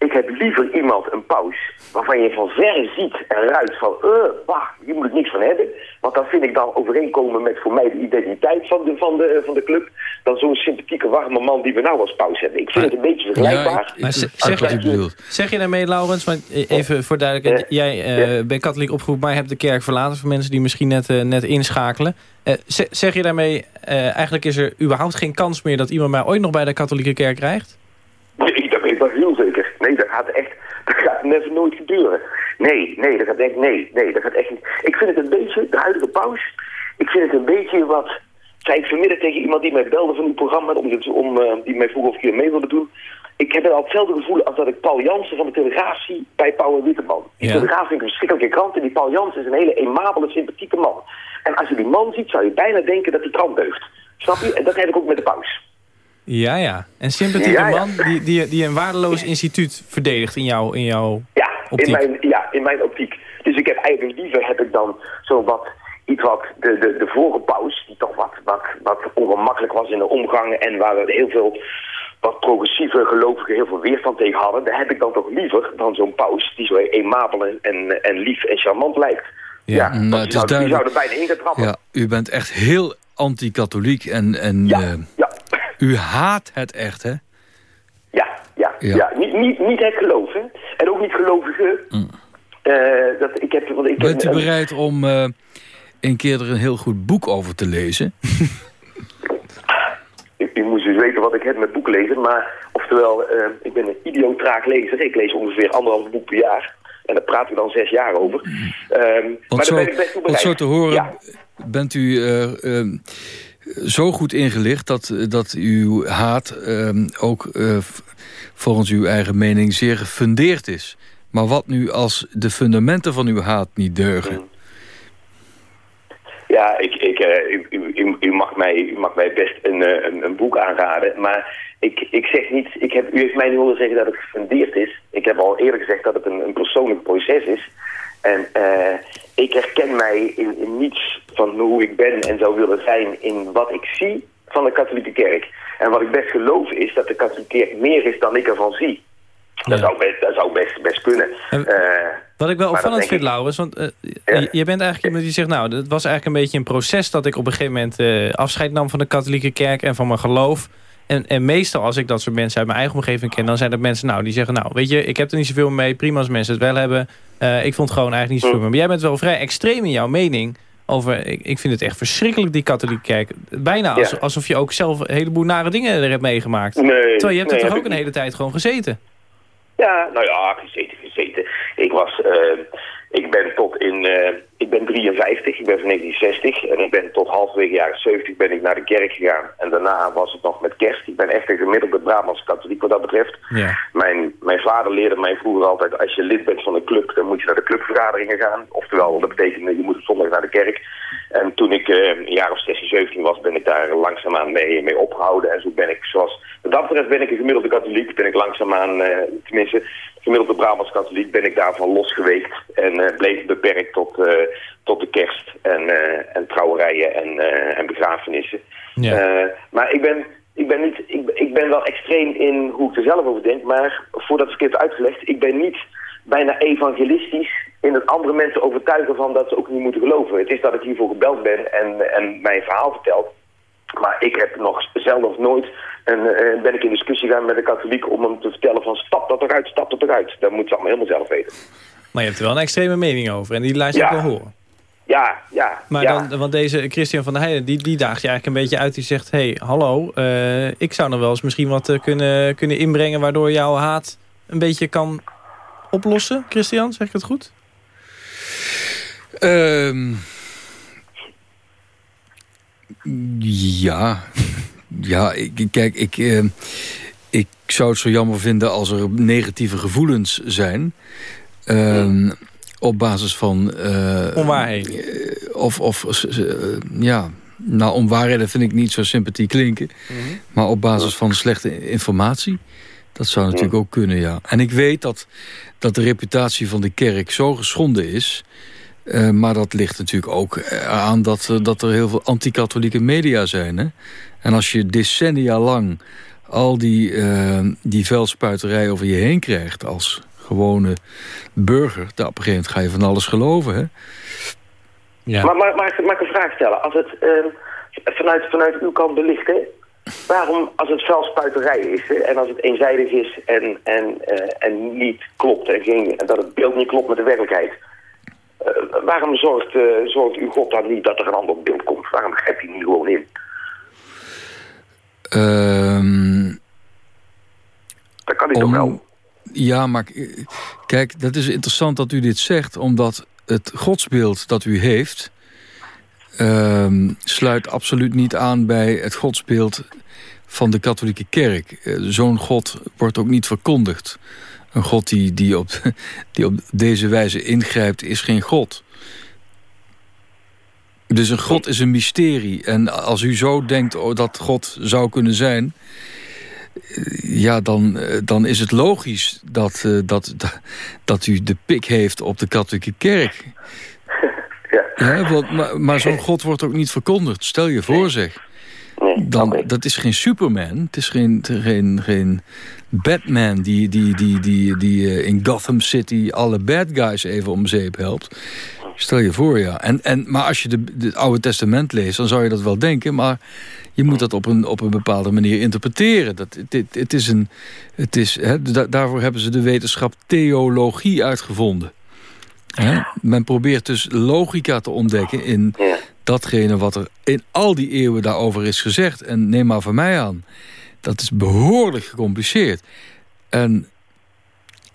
Ik heb liever iemand, een paus, waarvan je van verre ziet en ruikt van, eh, bah, hier moet ik niks van hebben. Want dan vind ik dan overeenkomen met voor mij de identiteit van de, van de, van de club, dan zo'n sympathieke, warme man die we nou als paus hebben. Ik vind het een beetje vergelijkbaar. Maar z- ik zeg, bedoelt. zeg je daarmee, Laurens, want eh, even voor duidelijkheid... jij eh, bent katholiek opgevoed, maar hebt de kerk verlaten... voor mensen die misschien net, net inschakelen. Eh, ze- zeg je daarmee, eh, eigenlijk is er überhaupt geen kans meer... dat iemand mij ooit nog bij de katholieke kerk krijgt? Nee, dat weet ik wel heel. Nee, dat gaat echt, dat gaat never nooit gebeuren. Nee, nee, dat gaat echt, nee, nee, dat gaat echt niet. Ik vind het een beetje, de huidige paus, ik vind het een beetje wat, zei ik vanmiddag tegen iemand die mij belde van uw programma, om, dit- om, eh, die mij vroeg of ik hier mee wilde doen. Ik heb al hetzelfde gevoel als dat ik Paul Jansen van de Telegraaf zie bij Paul en Witteman. Die Ja. Telegraaf vind ik een verschrikkelijke krant en die Paul Jansen is een hele emabele, sympathieke man. En als je die man ziet, zou je bijna denken dat die krant deugt. Snap je? En dat heb ik ook met de paus. Ja, ja. Een sympathieke Ja, ja. man die, die, die een waardeloos instituut verdedigt in jouw, in jouw Ja, optiek. in mijn, ja, in mijn optiek. Dus ik heb eigenlijk liever heb ik dan zo wat, iets wat de, de, de vorige paus, die toch wat, wat, wat ongemakkelijk was in de omgang en waar we heel veel wat progressieve gelovigen heel veel weerstand tegen hadden, daar heb ik dan toch liever dan zo'n paus die zo emabel en, en, en lief en charmant lijkt. Ja, want Nou, die, het is zou, die zou er bijna in gaan trappen. Ja, u bent echt heel anti-katholiek en, en Ja, eh, ja. U haat het echt, hè? Ja, ja, Ja. ja. Niet, niet, niet het geloof, hè. En ook niet gelovigen. Eh, dat, ik heb, want ik Mm. Bent u bereid om eh, een keer er een heel goed boek over te lezen? U, moest dus weten wat ik heb met boeken lezen. Maar oftewel, eh, ik ben een idioot traag lezer. Ik lees ongeveer anderhalf boek per jaar. En daar praten we dan zes jaar over. Ehm, maar zo, ben ik best zo te horen Ja, bent u eh, zo goed ingelicht... dat, dat uw haat eh, ook eh, volgens uw eigen mening zeer gefundeerd is. Maar wat nu als de fundamenten van uw haat niet deugen? ja ik, ik, eh, u, u, u- mag mij, u mag mij best een, eh, een, een boek aanraden. Maar ik, ik zeg niet... Ik heb, u heeft mij niet willen zeggen dat het gefundeerd is. Ik heb al eerder gezegd dat het een, een persoonlijk proces is. En eh, ik herken mij in, in niets van hoe ik ben en zou willen zijn in wat ik zie van de katholieke kerk. En wat ik best geloof is dat de katholieke kerk meer is dan ik ervan zie. Dat, zou best, dat zou best, best kunnen. En- Eh, Wat ik wel opvallend vind, ik- Laurens, want eh, Ja. je, bent eigenlijk iemand die zegt... nou, het was eigenlijk een beetje een proces... dat ik op een gegeven moment afscheid nam van de katholieke kerk en van mijn geloof. En, en meestal als ik dat soort mensen uit mijn eigen omgeving ken... dan zijn dat mensen nou, die zeggen... nou, weet je, ik heb er niet zoveel mee. Prima als mensen het wel hebben. Eh, ik vond het gewoon eigenlijk niet zoveel mee. Maar jij bent wel vrij extreem in jouw mening... over, ik, ik vind het echt verschrikkelijk, die katholieke kerk. Bijna als- Ja. alsof je ook zelf een heleboel nare dingen er hebt meegemaakt. Nee, Terwijl je hebt nee, er toch ook een hele tijd gewoon gezeten. Ja, nou ja, gezeten, gezeten. Ik was, eh, ik ben tot in, eh, ik ben 53, ik ben van 1960 en ik ben tot halverwege jaren 70 ben ik naar de kerk gegaan. En daarna was het nog met kerst. Ik ben echt een gemiddelde Brabantse katholiek wat dat betreft. Ja. Mijn, mijn vader leerde mij vroeger altijd, als je lid bent van een club, dan moet je naar de clubvergaderingen gaan. Oftewel, dat betekent dat je moet op zondag naar de kerk. En toen ik eh, een jaar of 16, 17 was, ben ik daar langzaamaan mee, mee opgehouden. En zo ben ik, zoals, dat betreft ben ik een gemiddelde katholiek. Ben ik langzaamaan, eh, tenminste, gemiddelde Brabants katholiek, ben ik daarvan losgeweekt. En eh, bleef beperkt tot, tot de kerst en, en trouwerijen en, en begrafenissen. Ja. Maar ik ben, ik, ben niet, ik, ik ben wel extreem in hoe ik er zelf over denk. Maar voordat ik het heb uitgelegd, ik ben niet bijna evangelistisch in het andere mensen overtuigen van dat ze ook niet moeten geloven. Het is dat ik hiervoor gebeld ben en, en mijn verhaal vertel. Maar ik heb nog zelf nog nooit en, eh, ben ik in discussie gegaan met een katholiek om hem te vertellen van stap dat eruit, stap dat eruit. Dat moet ze allemaal helemaal zelf weten. Maar je hebt er wel een extreme mening over. En die laat je Ja. ook wel horen. Ja, ja. Maar ja. dan, want deze Christian van der Heijden, die, die daagt je eigenlijk een beetje uit. Die zegt, hey, hallo, eh, ik zou nog wel eens misschien wat eh, kunnen, kunnen inbrengen... waardoor jouw haat een beetje kan oplossen. Christian, zeg ik het goed? Ehm, ja, ja ik, kijk, ik, ehm, ik zou het zo jammer vinden als er negatieve gevoelens zijn. Ehm, op basis van... eh, Onwaarheden. eh, Of, of eh, ja, nou, onwaarheden vind ik niet zo sympathie klinken. Maar op basis van slechte informatie. Dat zou natuurlijk ook kunnen, ja. En ik weet dat, dat de reputatie van de kerk zo geschonden is... eh, maar dat ligt natuurlijk ook eh, aan dat, eh, dat er heel veel anti-katholieke media zijn. Hè? En als je decennia lang al die, die vuilspuiterij over je heen krijgt... als gewone burger, dan op een gegeven moment ga je van alles geloven. Hè? Ja. Maar mag, mag, ik- mag ik een vraag stellen? Als het ehm, vanuit, vanuit uw kant belicht, hè? Waarom, als het vuilspuiterij is hè, en als het eenzijdig is en, en, eh, en niet klopt en, geen, en dat het beeld niet klopt met de werkelijkheid, eh, waarom zorgt, eh, zorgt uw God dan niet dat er een ander beeld komt? Waarom grijpt hij niet gewoon in? Ehm, Dat kan hij Om- toch wel? Ja, maar kijk, dat is interessant dat u dit zegt... omdat het godsbeeld dat u heeft... ehm, sluit absoluut niet aan bij het godsbeeld van de katholieke kerk. Eh, Zo'n god wordt ook niet verkondigd. Een god die, die, op, die op deze wijze ingrijpt is geen god. Dus een god is een mysterie. En als u zo denkt oh, dat god zou kunnen zijn ja, dan, eh, dan is het logisch dat, eh, dat, dat, dat u de pik heeft op de katholieke kerk. Ja, want, maar maar zo'n god wordt ook niet verkondigd. Stel je voor, zeg. Dan, Dat is geen Superman. Het is geen, geen, geen Batman die, die, die, die, die eh, in Gotham City alle bad guys even om zeep helpt. Stel je voor, ja. En, en, maar als je de, het Oude Testament leest, dan zou je dat wel denken. Maar je moet dat op een, op een bepaalde manier interpreteren. Dat, het, het is een, het is, hè, da- daarvoor hebben ze de wetenschap theologie uitgevonden. Hè? Men probeert dus logica te ontdekken in datgene wat er in al die eeuwen daarover is gezegd. En neem maar van mij aan, dat is behoorlijk gecompliceerd. En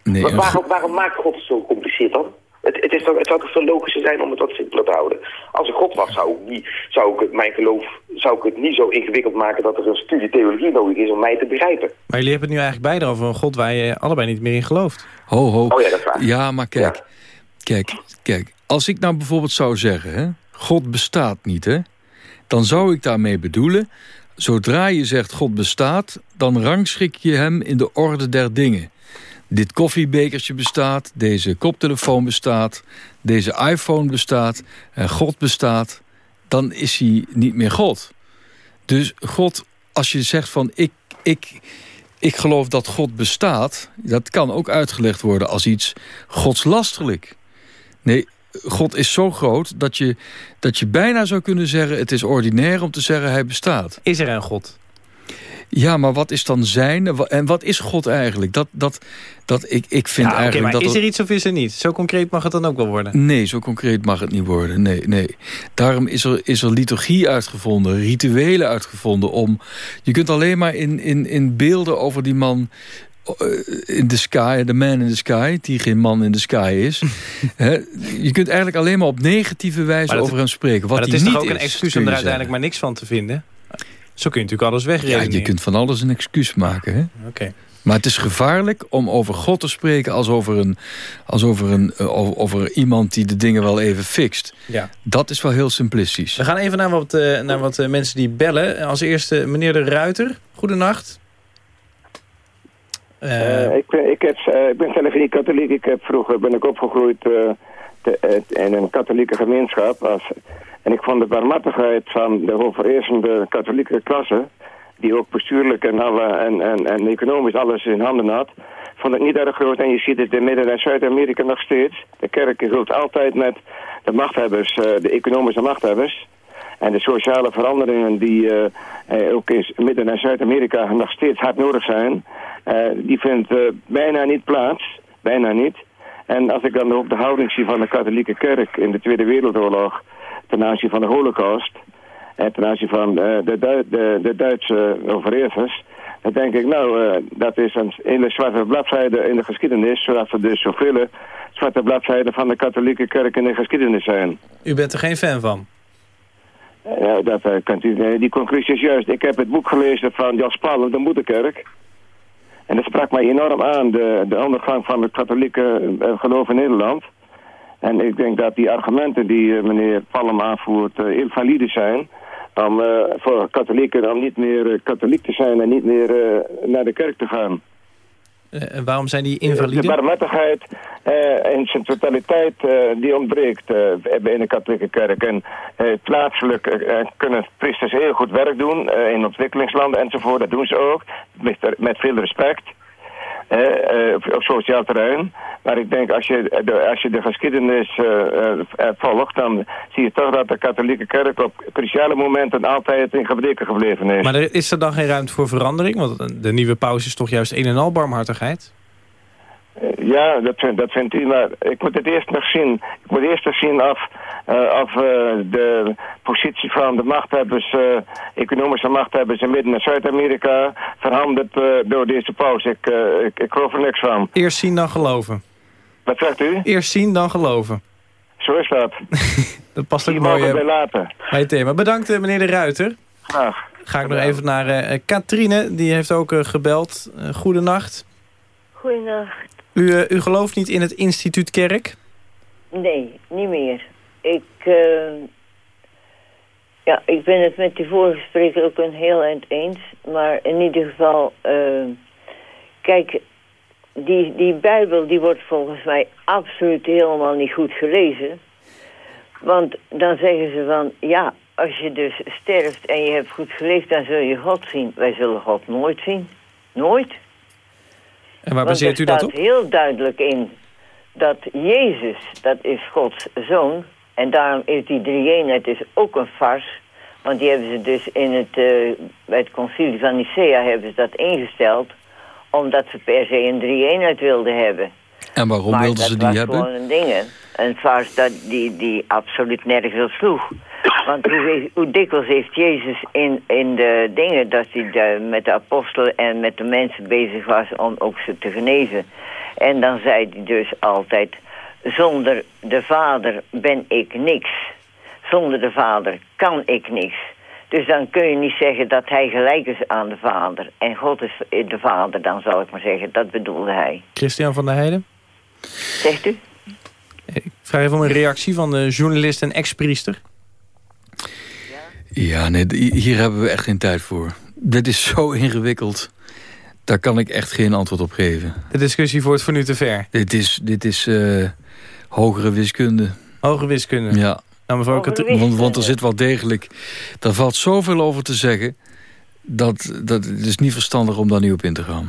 nee, Maar een waarom, waarom maakt God het zo gecompliceerd dan? Het, het, is toch, het zou toch veel logischer zijn om het wat simpeler te houden? Als ik God was, zou ik, niet, zou ik het, mijn geloof zou ik het niet zo ingewikkeld maken dat er een studie theologie nodig is om mij te begrijpen. Maar jullie hebben het nu eigenlijk beide over een god waar je allebei niet meer in gelooft. Ho, ho. Oh ja, dat is waar. Ja, maar kijk, kijk, kijk. Als ik nou bijvoorbeeld zou zeggen, hè, God bestaat niet, hè, dan zou ik daarmee bedoelen, zodra je zegt God bestaat, dan rangschik je hem in de orde der dingen. Dit koffiebekertje bestaat, deze koptelefoon bestaat, deze iPhone bestaat en God bestaat, dan is hij niet meer God. Dus God, als je zegt van ik, ik, ik geloof dat God bestaat... dat kan ook uitgelegd worden als iets godslasterlijk. Nee, God is zo groot dat je, dat je bijna zou kunnen zeggen... het is ordinair om te zeggen hij bestaat. Is er een god? Ja, maar wat is dan zijn? En wat is God eigenlijk? Dat, dat, dat, ik, ik vind Ja, eigenlijk maar dat is er iets of is er niet? Zo concreet mag het dan ook wel worden. Nee, zo concreet mag het niet worden. Nee, nee. Daarom is er, is er liturgie uitgevonden, rituelen uitgevonden. Om, je kunt alleen maar in, in, in beelden over die man in the sky, the man in the sky, die geen man in the sky is. Je kunt eigenlijk alleen maar op negatieve wijze dat- over hem spreken. Wat maar dat is toch niet ook een excuus om er uiteindelijk maar niks van te vinden? Zo kun je natuurlijk alles zeggen. Ja, wegredeneren. je kunt van alles een excuus maken. Oké. Maar het is gevaarlijk om over God te spreken als over, een, als over, een, eh, over, iemand die de dingen wel even fixt. Ja. Dat is wel heel simplistisch. We gaan even naar wat, eh, naar wat eh, mensen die bellen. Als eerste meneer de Ruiter. Goedenacht. Eh, Eh, ik, ben, ik, heb, eh, ik ben zelf niet katholiek. Ik heb vroeger ben ik opgegroeid in een katholieke gemeenschap. Als, en ik vond de barmhartigheid van de overheersende katholieke klasse... die ook bestuurlijk en, alle, en, en, en economisch alles in handen had... vond ik niet erg groot. En je ziet het in Midden- en Zuid-Amerika nog steeds. De kerk zult altijd met de machthebbers, de economische machthebbers... En de sociale veranderingen die eh, eh, ook in Midden- en Zuid-Amerika nog steeds hard nodig zijn, eh, die vindt bijna niet plaats. Bijna niet. En als ik dan ook de houding zie van de katholieke kerk in de Tweede Wereldoorlog ten aanzien van de holocaust en ten aanzien van de, de, de Duitse overheersers, dan denk ik nou, dat is een hele zwarte bladzijde in de geschiedenis, zodat er dus zoveel zwarte bladzijden van de katholieke kerk in de geschiedenis zijn. u bent er geen fan van? Ja, dat eh, kunt u, eh, die conclusie is juist. Ik heb het boek gelezen van Jas Paul, de Moederkerk. En dat sprak mij enorm aan, de, de ondergang van het katholieke eh, geloof in Nederland. En ik denk dat die argumenten die meneer Palm aanvoert eh, heel valide zijn. Om voor katholieken om niet meer katholiek te zijn en niet meer naar de kerk te gaan. Eh, en waarom zijn die De invalide? barmhartigheid eh, in zijn totaliteit, eh, die ontbreekt eh, in de katholieke kerk. En eh, plaatselijk eh, kunnen priesters heel goed werk doen eh, in ontwikkelingslanden enzovoort. Dat doen ze ook, met, met veel respect. Eh, op, sociaal terrein. Maar ik denk, als je de, als je de geschiedenis eh, eh, volgt... dan zie je toch dat de katholieke kerk op cruciale momenten altijd in gebreken gebleven is. Maar is er dan geen ruimte voor verandering? Want de nieuwe paus is toch juist een en al barmhartigheid? Eh, Ja, dat, vind- dat vindt u, maar ik moet het eerst nog zien. Ik moet eerst nog zien of, eh, of eh, de positie van de machthebbers, eh, economische machthebbers in Midden- en Zuid-Amerika veranderd eh, door deze paus. Ik, ik, ik geloof er niks van. Eerst zien dan geloven. Wat zegt u? Eerst zien dan geloven. Zo is dat. Dat past ook Die mooi wij laten. bij het thema. Bedankt meneer de Ruiter. Graag. Ga ik nog even naar Katrine. Die heeft ook gebeld. Uh, goedenacht. Goedenacht. U, eh, u gelooft niet in het instituut kerk? Nee, niet meer. Ik, eh, ja, ik ben het met die vorige spreker ook een heel eind eens. Maar in ieder geval, eh, kijk, die, die Bijbel die wordt volgens mij absoluut helemaal niet goed gelezen. Want dan zeggen ze van, ja, als je dus sterft en je hebt goed geleefd, dan zul je God zien. Wij zullen God nooit zien. Nooit. En waar Want baseert er u dat staat op? heel duidelijk in dat Jezus, dat is Gods zoon. En daarom is die drie-eenheid dus ook een farce. Want die hebben ze dus in het, eh, bij het concilie van Nicea hebben ze dat ingesteld. Omdat ze per se een drie-eenheid wilden hebben. En waarom maar wilden dat ze die was hebben? gewoon een ding. Een farce dat, die, die absoluut nergens op sloeg. Want hoe, hoe dikwijls heeft Jezus in, in de dingen... dat hij de- met de apostelen en met de mensen bezig was om ook ze te genezen. En dan zei hij dus altijd... zonder de Vader ben ik niks. Zonder de Vader kan ik niks. Dus dan kun je niet zeggen dat hij gelijk is aan de Vader. En God is de Vader, dan zal ik maar zeggen. Dat bedoelde hij. Christian van der Heijden? Zegt u? Ik vraag even om een reactie van de journalist en ex-priester. Ja, nee, hier hebben we echt geen tijd voor. Dit is zo ingewikkeld. Daar kan ik echt geen antwoord op geven. De discussie voert voor nu te ver. Dit is, dit is eh, hogere wiskunde. Hoge wiskunde. Ja. Nou, mevrouw Katri- want, want er zit wel degelijk... Daar valt zoveel over te zeggen... dat, dat het is niet verstandig om daar nu op in te gaan.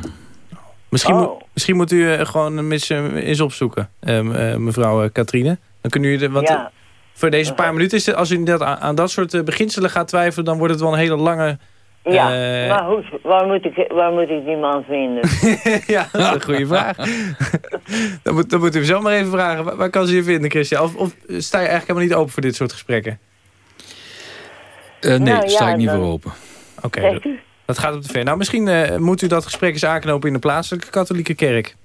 Misschien, Oh. moet- misschien moet u eh, gewoon een mis, eens opzoeken, ehm, eh, mevrouw Katrine. Dan kunnen u de, want Ja. Voor deze paar minuten, is het, als u dat aan, aan dat soort eh, beginselen gaat twijfelen... dan wordt het wel een hele lange Ja, Eh, maar goed, waar moet, ik, waar moet ik die man vinden? ja, dat is een goede vraag. dan, moet, dan moet u zelf maar even vragen. Waar, waar kan ze je vinden, Christian? Of, of sta je eigenlijk helemaal niet open voor dit soort gesprekken? Eh, nee, Nou, sta ja, ik niet dan- voor open. Oké, dat, gaat op de ver. Nou, misschien eh, moet u dat gesprek eens aanknopen in de plaatselijke katholieke kerk.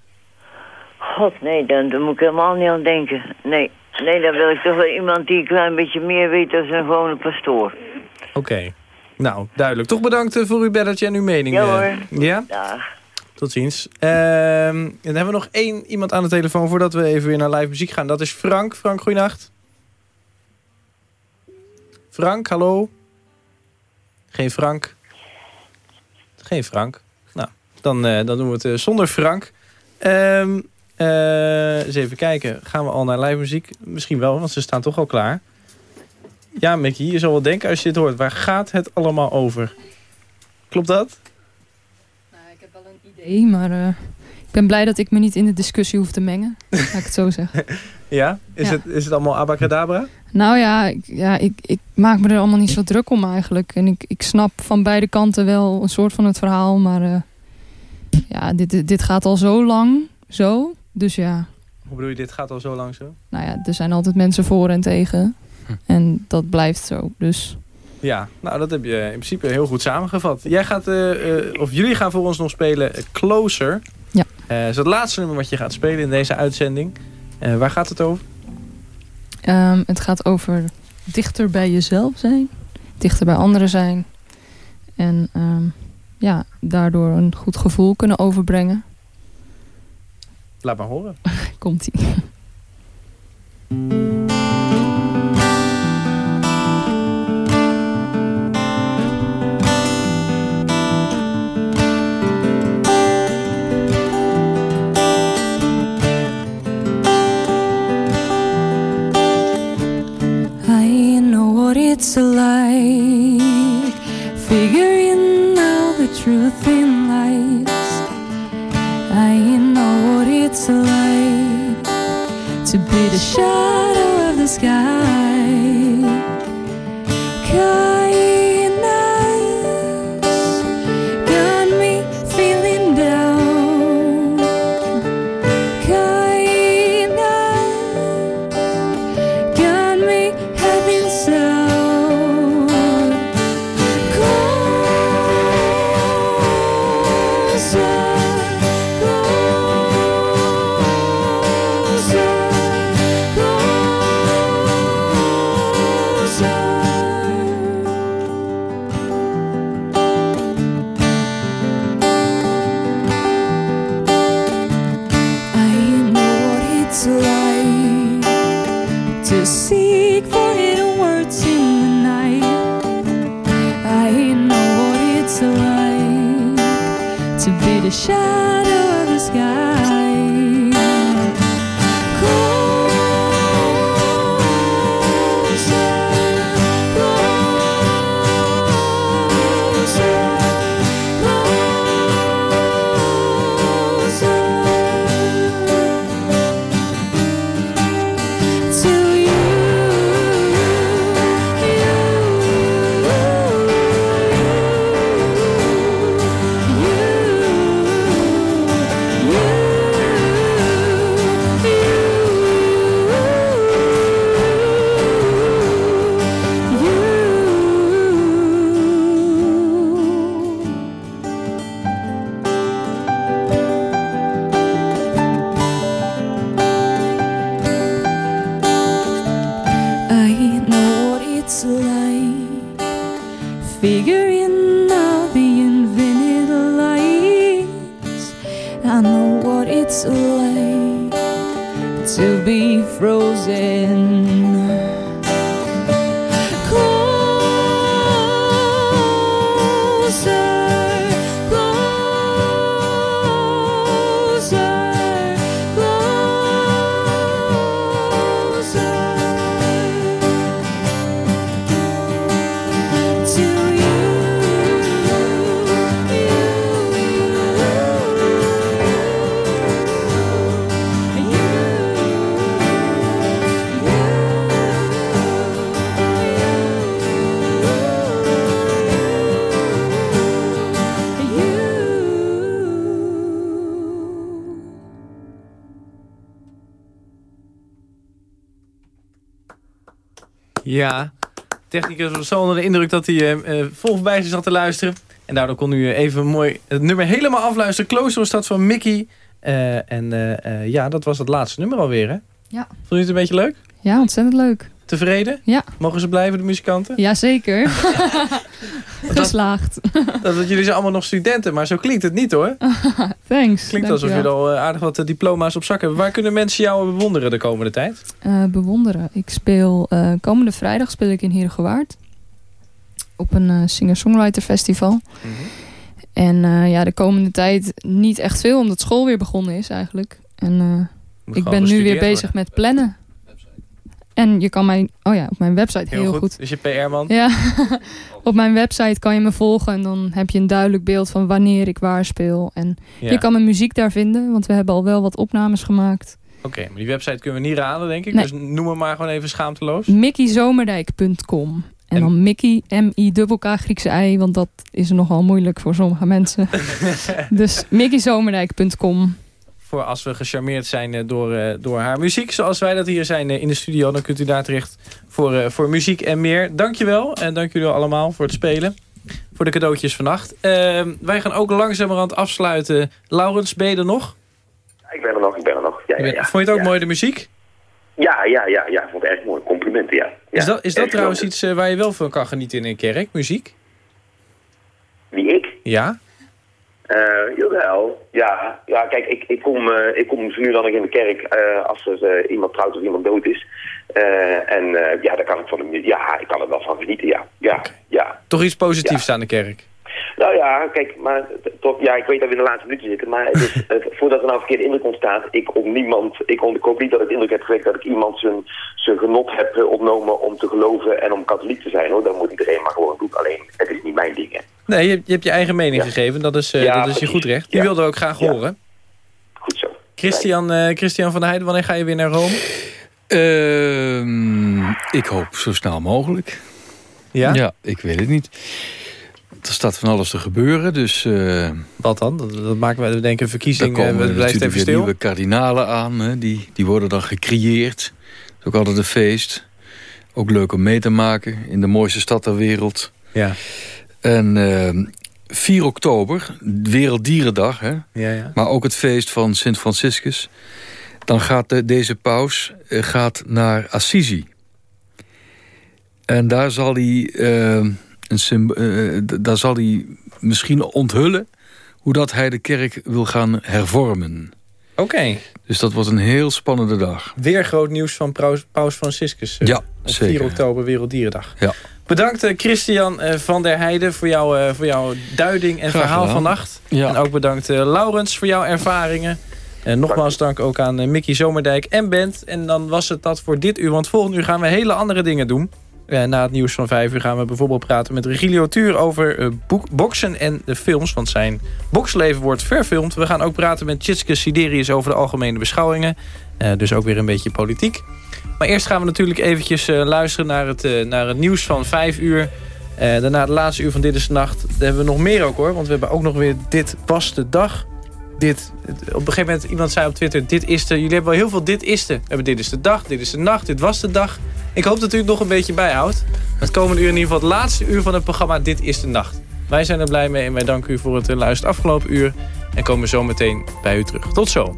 God, nee, dan, daar moet ik helemaal niet aan denken. Nee, nee, dan wil ik toch wel iemand die een klein beetje meer weet dan een gewone pastoor. Oké. Nou, duidelijk. Toch bedankt eh, voor uw belletje en uw mening. Ja eh. hoor. Ja? Dag. Tot ziens. En dan hebben we nog één iemand aan de telefoon voordat we even weer naar live muziek gaan. Dat is Frank. Frank, goeienacht. Frank, hallo? Geen Frank. Geen Frank. Nou, dan, eh, dan doen we het zonder Frank. Ehm eh, eens even kijken. Gaan we al naar live muziek? Misschien wel, want ze staan toch al klaar. Ja, Mickey, je zal wel denken als je dit hoort. Waar gaat het allemaal over? Klopt dat? idee, maar eh, ik ben blij dat ik me niet in de discussie hoef te mengen. Laat ik het zo zeggen. Ja? Is, Ja. Het, is het allemaal abracadabra? Nou ja, ik, ja ik, ik maak me er allemaal niet zo druk om eigenlijk. En ik, ik snap van beide kanten wel een soort van het verhaal. Maar eh, ja, dit- dit gaat al zo lang zo. Dus ja, Hoe bedoel je, dit gaat al zo lang zo? nou ja, er zijn altijd mensen voor en tegen. En dat blijft zo. Dus Ja, nou dat heb je in principe heel goed samengevat. Jij gaat, eh, eh, of jullie gaan voor ons nog spelen eh, Closer. Ja. Eh, dat is het laatste nummer wat je gaat spelen in deze uitzending. Waar gaat het over? ehm, het gaat over dichter bij jezelf zijn. Dichter bij anderen zijn. En ehm, ja, daardoor een goed gevoel kunnen overbrengen. Laat maar horen. Komt-ie. It's like be the shadow of the sky. Technicus was zo onder de indruk dat hij eh, vol bij zich zat te luisteren. En daardoor kon u eh, even mooi het nummer helemaal afluisteren. Closer was dat van Mickey. En ja, dat was het laatste nummer alweer, hè? Ja. Vond je het een beetje leuk? Ja, ontzettend leuk. Tevreden? Ja. Mogen ze blijven, de muzikanten? Jazeker. Geslaagd. Dat, dat jullie zijn allemaal nog studenten, maar zo klinkt het niet hoor. Thanks. Klinkt alsof je al eh, aardig wat eh, diploma's op zak hebt. Waar kunnen mensen jou bewonderen de komende tijd? Eh, bewonderen. Ik speel eh, komende vrijdag speel ik in Herengewaard. Op een eh, singer-songwriter festival. En eh, ja, de komende tijd niet echt veel, omdat school weer begonnen is eigenlijk. En eh, ik ben nu weer bezig met plannen. En je kan mij, oh ja, op mijn website heel, Heel, goed. goed. Dus je PR-man? Ja, op mijn website kan je me volgen en dan heb je een duidelijk beeld van wanneer ik waar speel. En Ja. je kan mijn muziek daar vinden, want we hebben al wel wat opnames gemaakt. Oké, maar die website kunnen we niet raden, denk ik. Nee. Dus noem hem maar gewoon even schaamteloos. mickeyzomerdijk.com En dan Mickey, M-I-K Griekse I, want dat is nogal moeilijk voor sommige mensen. dus mickeyzomerdijk.com. Voor als we gecharmeerd zijn eh, door, eh, door haar muziek. Zoals wij dat hier zijn eh, in de studio. Dan kunt u daar terecht voor, voor muziek en meer. Dankjewel. En dank jullie allemaal voor het spelen. Voor de cadeautjes vannacht. Eh, wij gaan ook langzamerhand afsluiten. Laurens, ben je er nog? Ik ben er nog, ik ben er nog. Ja, ja, ja. Vond je het ook ja. mooi, de muziek? Ja, ja, ja, ja. Ik vond het erg mooi. Complimenten, ja. ja. is dat, is dat trouwens iets waar je wel van kan genieten in een kerk? Muziek? Wie, ik? Ja? Eh, jawel, ja. Ja, kijk, ik, ik, kom, eh, ik kom zo nu dan nog in de kerk eh, als er iemand trouwt of iemand dood is. En ja, daar kan ik van Ja, ik kan er wel van genieten, ja. Ja, ja. Toch iets positiefs aan de kerk? Nou ja, kijk, maar toch, ja, ik weet dat we in de laatste minuten zitten, maar het is, het, voordat er nou verkeerde indruk ontstaat, ik om niemand, ik, hoop niet dat ik indruk heb gewekt dat ik iemand zijn, zijn genot heb ontnomen om te geloven en om katholiek te zijn, hoor. Dat moet iedereen maar gewoon doen. Alleen, het is niet mijn ding, hè. Nee, je, hebt- je hebt je eigen mening gegeven. Dat is, eh, Ja, dat is je goed recht. Die Ja. wilde we ook graag Ja. horen. Goed zo. Christian, eh, Christian van der Heijden, wanneer ga je weer naar Rome? Ehm, ik hoop zo snel mogelijk. Ja? Ja, ik weet het niet. Er staat van alles te gebeuren, dus... eh, Wat dan? Dat, dat maken we, we denken, een verkiezing. Komen we blijft natuurlijk even weer stil. nieuwe kardinalen aan. Hè. Die, die worden dan gecreëerd. Dat is ook altijd een feest. Ook leuk om mee te maken in de mooiste stad ter wereld. Ja. En eh, 4 oktober, Werelddierendag. Hè. Ja, ja. Maar ook het feest van Sint Franciscus. Dan gaat de, deze paus eh, gaat naar Assisi. En daar zal hij, eh, een eh, d- daar zal hij misschien onthullen... hoe dat hij de kerk wil gaan hervormen. Oké. Dus dat wordt een heel spannende dag. Weer groot nieuws van Paus, Paus Franciscus. eh, Ja, op zeker. 4 oktober, Werelddierendag. Ja. Bedankt eh, Christian eh, van der Heijden voor, jou, eh, voor jouw duiding en Graag verhaal gedaan. vannacht. Ja. En ook bedankt Laurens voor jouw ervaringen. En nogmaals dank ook aan Mickey Zomerdijk en Bent. En dan was het dat voor dit uur. Want volgende uur gaan we hele andere dingen doen. Na het nieuws van vijf uur gaan we bijvoorbeeld praten met Regilio Tuur over boksen en de films. Want zijn boksleven wordt verfilmd. We gaan ook praten met Tjitske Siderius over de algemene beschouwingen. Dus ook weer een beetje politiek. Maar eerst gaan we natuurlijk eventjes eh, luisteren naar het, eh, naar het nieuws van vijf uur. Eh, daarna het laatste uur van Dit is de Nacht. Daar hebben we nog meer ook hoor. Want we hebben ook nog weer Dit was de dag. Dit, op een gegeven moment, iemand zei op Twitter... Dit is de, jullie hebben wel heel veel Dit is de. We hebben Dit is de dag, Dit is de nacht, Dit was de dag. Ik hoop dat u het nog een beetje bijhoudt. Het komende uur in ieder geval het laatste uur van het programma Dit is de Nacht. Wij zijn er blij mee en wij danken u voor het luisteren afgelopen uur. En komen zo meteen bij u terug. Tot zo.